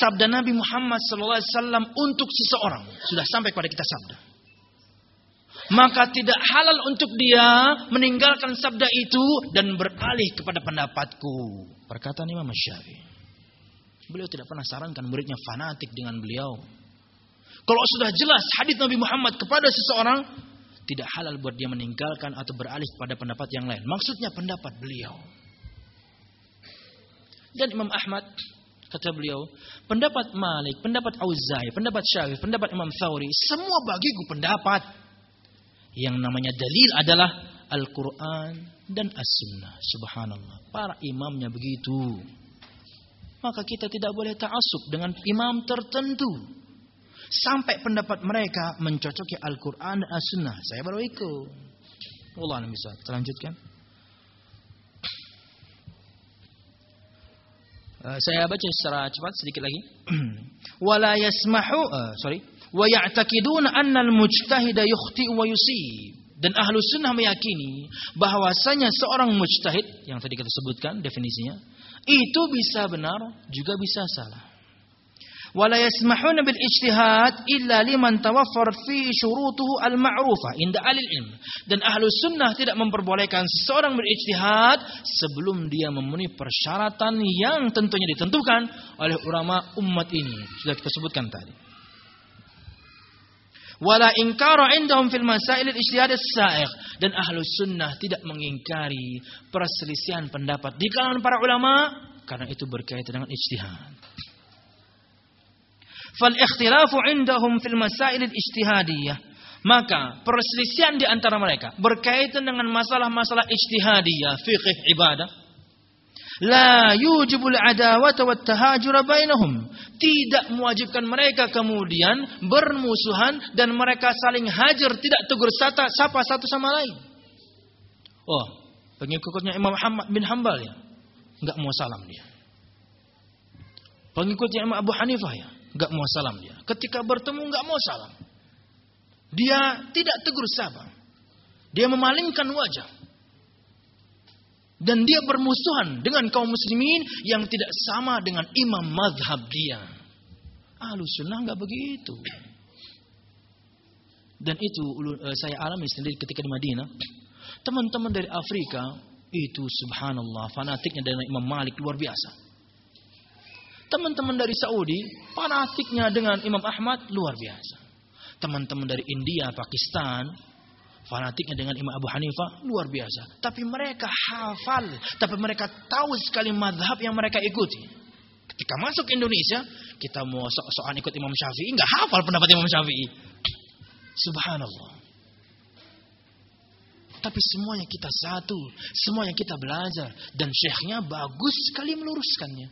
sabda Nabi Muhammad SAW untuk seseorang sudah sampai pada kita sabda, maka tidak halal untuk dia meninggalkan sabda itu dan beralih kepada pendapatku. Perkataan Imam Syafi'i. Beliau tidak pernah sarankan muridnya fanatik dengan beliau. Kalau sudah jelas hadis Nabi Muhammad kepada seseorang, tidak halal buat dia meninggalkan atau beralih pada pendapat yang lain. Maksudnya pendapat beliau. Dan Imam Ahmad kata beliau, pendapat Malik, pendapat Auza'i, pendapat Syafi'i, pendapat Imam Thawri, semua bagiku pendapat. Yang namanya dalil adalah Al-Quran dan As-Sunnah. Subhanallah. Para imamnya begitu. Maka kita tidak boleh ta'asub dengan imam tertentu sampai pendapat mereka mencocoki Al-Quran dan As-Sunnah. Saya baru ikut. Allah bisa. Terlanjutkan. Saya baca secara cepat sedikit lagi. <clears throat> Wala yasmahu, uh, sorry. Wa ya'takiduna anna al-mujtahida yukhti wa yusib. Dan ahlu sunnah meyakini bahwasanya seorang mujtahid yang tadi kita sebutkan definisinya itu bisa benar juga bisa salah. ولا يسمحون بالاجتهاد إلا لمن توفر فيه شروطه المعروفة عند أهل العلم dan ahlu sunnah tidak memperbolehkan seseorang berijtihad sebelum dia memenuhi persyaratan yang tentunya ditentukan oleh ulama umat ini sudah kita sebutkan tadi wala inkara indahum fil masail al-ijtihad as-sa'iq dan ahlu sunnah tidak mengingkari perselisihan pendapat di kalangan para ulama karena itu berkaitan dengan ijtihad Fal ikhtilafu indahum fil masail ijtihadiyah. Maka perselisihan di antara mereka berkaitan dengan masalah-masalah ijtihadiyah, fikih ibadah. La yujibul adawata wat tahajur bainahum. Tidak mewajibkan mereka kemudian bermusuhan dan mereka saling hajar, tidak tegur sata, sapa satu sama lain. Oh, pengikutnya Imam Muhammad bin Hambal ya. Enggak mau salam dia. Pengikutnya Imam Abu Hanifah ya nggak mau salam dia. Ketika bertemu nggak mau salam. Dia tidak tegur sapa. Dia memalingkan wajah. Dan dia bermusuhan dengan kaum muslimin yang tidak sama dengan imam madhab dia. Ahlu sunnah nggak begitu. Dan itu eh, saya alami sendiri ketika di Madinah. Teman-teman dari Afrika itu subhanallah fanatiknya dengan Imam Malik luar biasa. Teman-teman dari Saudi, fanatiknya dengan Imam Ahmad luar biasa. Teman-teman dari India, Pakistan, fanatiknya dengan Imam Abu Hanifah luar biasa. Tapi mereka hafal, tapi mereka tahu sekali madhab yang mereka ikuti. Ketika masuk Indonesia, kita mau sok-sokan ikut Imam Syafi'i, nggak hafal pendapat Imam Syafi'i. Subhanallah. Tapi semuanya kita satu, semuanya kita belajar. Dan syekhnya bagus sekali meluruskannya.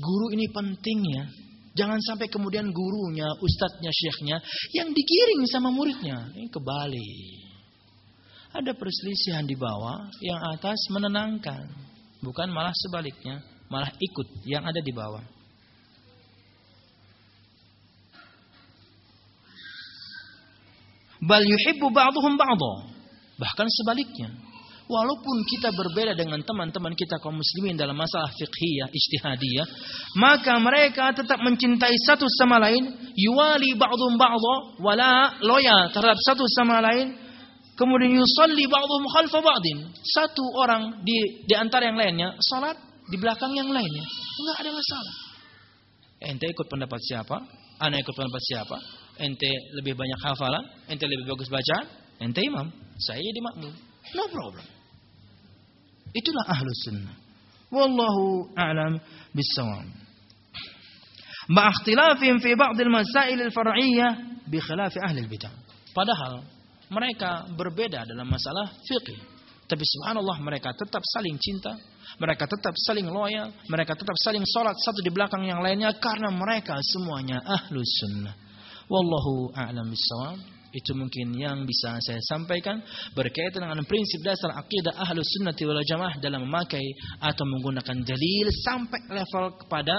Guru ini pentingnya. Jangan sampai kemudian gurunya, ustadznya, syekhnya yang digiring sama muridnya. Ini kebalik. Ada perselisihan di bawah, yang atas menenangkan. Bukan malah sebaliknya, malah ikut yang ada di bawah. Bal yuhibbu ba'duhum ba'dha. Bahkan sebaliknya. Walaupun kita berbeda dengan teman-teman kita kaum muslimin dalam masalah fiqhiyah, ijtihadiyah, maka mereka tetap mencintai satu sama lain, yuwali ba'dhum ba'dha wala loyal terhadap satu sama lain. Kemudian yusalli ba'dhum khalfa ba'din. Satu orang di di antara yang lainnya salat di belakang yang lainnya. Enggak ada masalah. Ente ikut pendapat siapa? Anak ikut pendapat siapa? Ente lebih banyak hafalan, ente lebih bagus bacaan, ente imam, saya jadi makmum. No problem. Itulah ahlus sunnah. Wallahu a'lam bissawab. Ma ikhtilafihim fi ba'd al-masail al-far'iyyah bi khilaf ahli al-bid'ah. Padahal mereka berbeda dalam masalah fikih. Tapi subhanallah mereka tetap saling cinta, mereka tetap saling loyal, mereka tetap saling sholat satu di belakang yang lainnya karena mereka semuanya ahlus sunnah. Wallahu a'lam bissawab. Itu mungkin yang bisa saya sampaikan berkaitan dengan prinsip dasar akidah ahlus sunnati wal jamaah dalam memakai atau menggunakan dalil sampai level kepada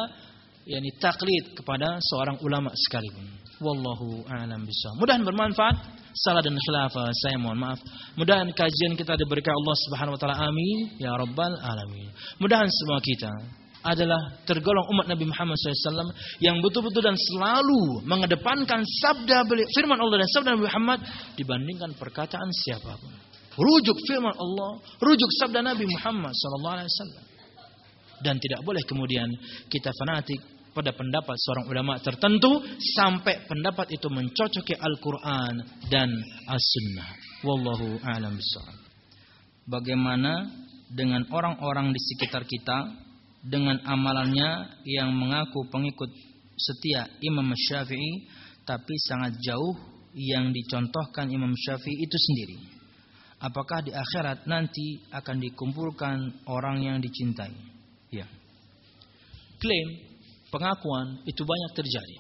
yakni taklid kepada seorang ulama sekalipun. Wallahu a'lam bishawab. Mudahan bermanfaat. Salah dan khilafah saya mohon maaf. Mudahan kajian kita diberikan Allah Subhanahu wa taala. Amin ya rabbal alamin. Mudahan semua kita adalah tergolong umat Nabi Muhammad SAW yang betul-betul dan selalu mengedepankan sabda firman Allah dan sabda Nabi Muhammad dibandingkan perkataan siapa pun. Rujuk firman Allah, rujuk sabda Nabi Muhammad SAW. Dan tidak boleh kemudian kita fanatik pada pendapat seorang ulama tertentu sampai pendapat itu mencocoki Al-Quran dan As-Sunnah. Wallahu a'lam bishawab. Bagaimana dengan orang-orang di sekitar kita dengan amalannya yang mengaku pengikut setia Imam Syafi'i tapi sangat jauh yang dicontohkan Imam Syafi'i itu sendiri. Apakah di akhirat nanti akan dikumpulkan orang yang dicintai? Ya. Klaim, pengakuan itu banyak terjadi.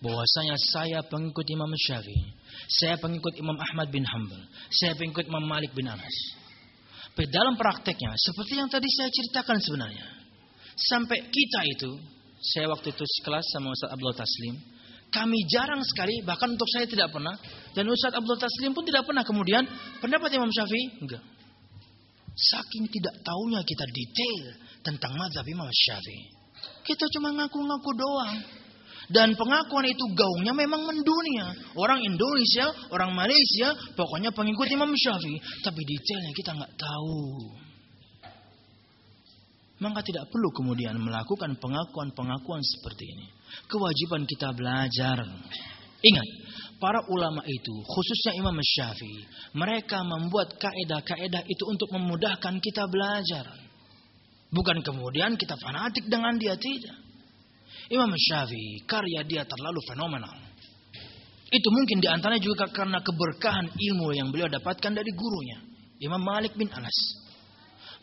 Bahwasanya saya pengikut Imam Syafi'i, saya pengikut Imam Ahmad bin Hanbal, saya pengikut Imam Malik bin Anas. Tapi dalam prakteknya, seperti yang tadi saya ceritakan sebenarnya. Sampai kita itu, saya waktu itu sekelas sama Ustaz Abdul Taslim. Kami jarang sekali, bahkan untuk saya tidak pernah. Dan Ustaz Abdul Taslim pun tidak pernah. Kemudian, pendapat Imam Syafi'i? Enggak. Saking tidak tahunya kita detail tentang mazhab Imam Syafi'i. Kita cuma ngaku-ngaku doang. Dan pengakuan itu gaungnya memang mendunia. Orang Indonesia, orang Malaysia, pokoknya pengikut Imam Syafi'i. Tapi detailnya kita nggak tahu. Maka tidak perlu kemudian melakukan pengakuan-pengakuan seperti ini. Kewajiban kita belajar. Ingat, para ulama itu, khususnya Imam Syafi'i, mereka membuat kaedah-kaedah itu untuk memudahkan kita belajar. Bukan kemudian kita fanatik dengan dia, tidak. Imam Syafi'i karya dia terlalu fenomenal. Itu mungkin di antaranya juga karena keberkahan ilmu yang beliau dapatkan dari gurunya. Imam Malik bin Anas.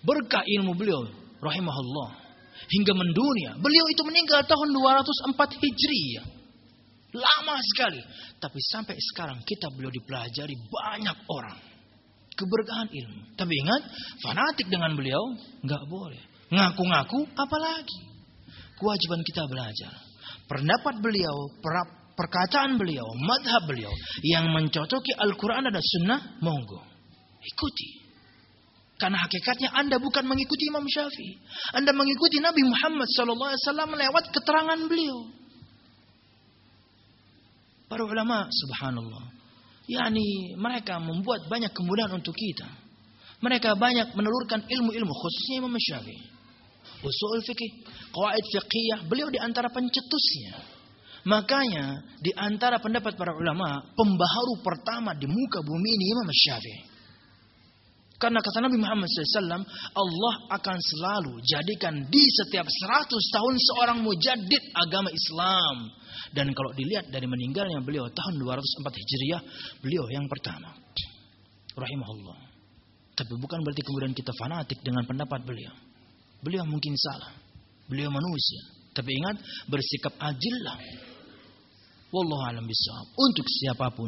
Berkah ilmu beliau, rahimahullah. Hingga mendunia. Beliau itu meninggal tahun 204 Hijriah. Lama sekali. Tapi sampai sekarang kita beliau dipelajari banyak orang. Keberkahan ilmu. Tapi ingat, fanatik dengan beliau, nggak boleh. Ngaku-ngaku, apalagi kewajiban kita belajar. Pendapat beliau, perkataan beliau, madhab beliau yang mencocoki Al-Quran dan Sunnah, monggo. Ikuti. Karena hakikatnya Anda bukan mengikuti Imam Syafi'i. Anda mengikuti Nabi Muhammad SAW lewat keterangan beliau. Para ulama, subhanallah. yakni mereka membuat banyak kemudahan untuk kita. Mereka banyak menelurkan ilmu-ilmu khususnya Imam Syafi'i usul fikih, qawaid fiqhiyah, beliau di antara pencetusnya. Makanya di antara pendapat para ulama, pembaharu pertama di muka bumi ini Imam Syafi'i. Karena kata Nabi Muhammad SAW, Allah akan selalu jadikan di setiap 100 tahun seorang mujadid agama Islam. Dan kalau dilihat dari meninggalnya beliau tahun 204 Hijriah, beliau yang pertama. Rahimahullah. Tapi bukan berarti kemudian kita fanatik dengan pendapat beliau. Beliau mungkin salah. Beliau manusia. Tapi ingat, bersikap adillah. Wallahu alam bisawab. Untuk siapa pun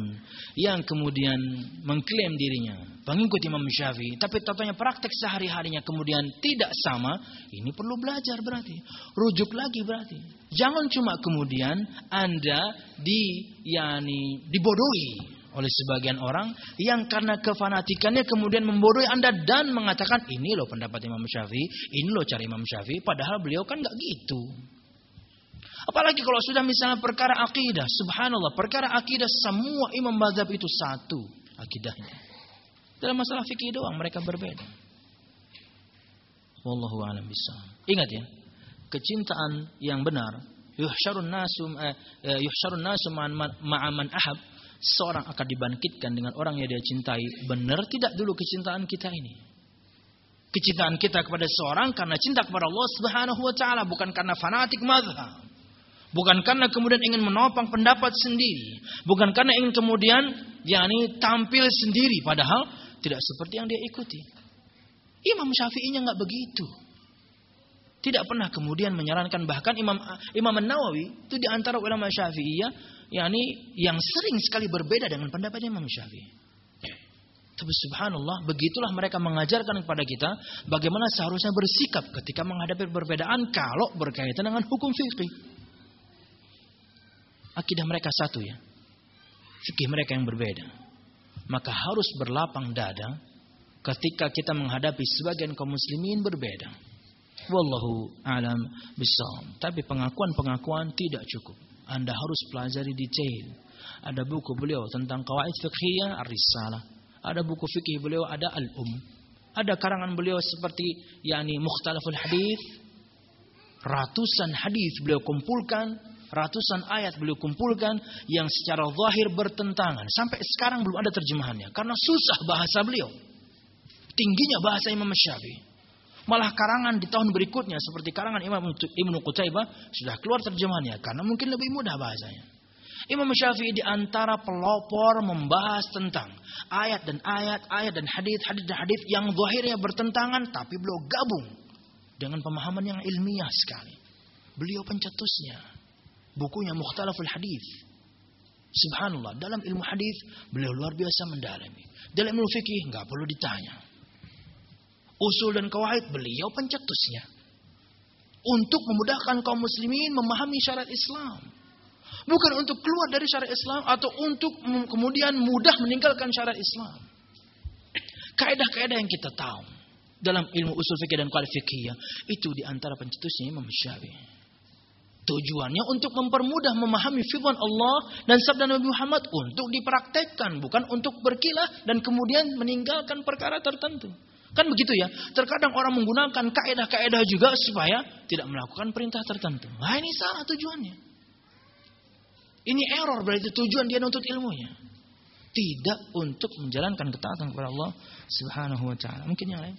yang kemudian mengklaim dirinya pengikut Imam Syafi'i, tapi tatanya praktek sehari-harinya kemudian tidak sama, ini perlu belajar berarti. Rujuk lagi berarti. Jangan cuma kemudian Anda di yani dibodohi oleh sebagian orang yang karena kefanatikannya kemudian membodohi Anda dan mengatakan ini loh pendapat Imam Syafi'i, ini loh cara Imam Syafi'i, padahal beliau kan nggak gitu. Apalagi kalau sudah misalnya perkara akidah, subhanallah, perkara akidah semua imam mazhab itu satu akidahnya. Dalam masalah fikih doang mereka berbeda. Wallahu a'lam Ingat ya, kecintaan yang benar yuhsyarun nasum eh, eh, yuhsyarun nasum ma'aman ahab seorang akan dibangkitkan dengan orang yang dia cintai. Benar tidak dulu kecintaan kita ini? Kecintaan kita kepada seorang karena cinta kepada Allah Subhanahu wa taala, bukan karena fanatik mazhab. Bukan karena kemudian ingin menopang pendapat sendiri, bukan karena ingin kemudian yakni tampil sendiri padahal tidak seperti yang dia ikuti. Imam Syafi'inya nggak begitu. Tidak pernah kemudian menyarankan bahkan Imam Imam Nawawi itu di antara ulama Syafi'iyah yakni yang sering sekali berbeda dengan pendapat Imam Syafi'i. Tapi subhanallah, begitulah mereka mengajarkan kepada kita bagaimana seharusnya bersikap ketika menghadapi perbedaan kalau berkaitan dengan hukum fikih. Akidah mereka satu ya. Fikih mereka yang berbeda. Maka harus berlapang dada ketika kita menghadapi sebagian kaum muslimin berbeda. Wallahu alam bisawab. Tapi pengakuan-pengakuan tidak cukup. Anda harus pelajari detail. Ada buku beliau tentang kawaid fiqhiyah ar-risalah. Ada buku fikih beliau ada al-um. Ada karangan beliau seperti yakni mukhtalaful hadis. Ratusan hadis beliau kumpulkan, ratusan ayat beliau kumpulkan yang secara zahir bertentangan. Sampai sekarang belum ada terjemahannya karena susah bahasa beliau. Tingginya bahasa Imam Syafi'i. Malah karangan di tahun berikutnya seperti karangan Imam Ibnu Qutaibah sudah keluar terjemahannya karena mungkin lebih mudah bahasanya. Imam Syafi'i di antara pelopor membahas tentang ayat dan ayat, ayat dan hadis, hadis dan hadis yang zahirnya bertentangan tapi beliau gabung dengan pemahaman yang ilmiah sekali. Beliau pencetusnya. Bukunya Mukhtalaful Hadis. Subhanallah, dalam ilmu hadis beliau luar biasa mendalami. Dalam ilmu fikih nggak perlu ditanya usul dan kawaid beliau pencetusnya. Untuk memudahkan kaum muslimin memahami syariat Islam. Bukan untuk keluar dari syariat Islam atau untuk kemudian mudah meninggalkan syariat Islam. Kaidah-kaidah yang kita tahu dalam ilmu usul fikih dan kualifikiyah itu di antara pencetusnya Imam Syafi'i. Tujuannya untuk mempermudah memahami firman Allah dan sabda Nabi Muhammad untuk dipraktekkan, bukan untuk berkilah dan kemudian meninggalkan perkara tertentu. Kan begitu ya. Terkadang orang menggunakan kaedah-kaedah juga supaya tidak melakukan perintah tertentu. Nah ini salah tujuannya. Ini error berarti tujuan dia nuntut ilmunya. Tidak untuk menjalankan ketaatan kepada Allah Subhanahu wa taala. Mungkin yang lain.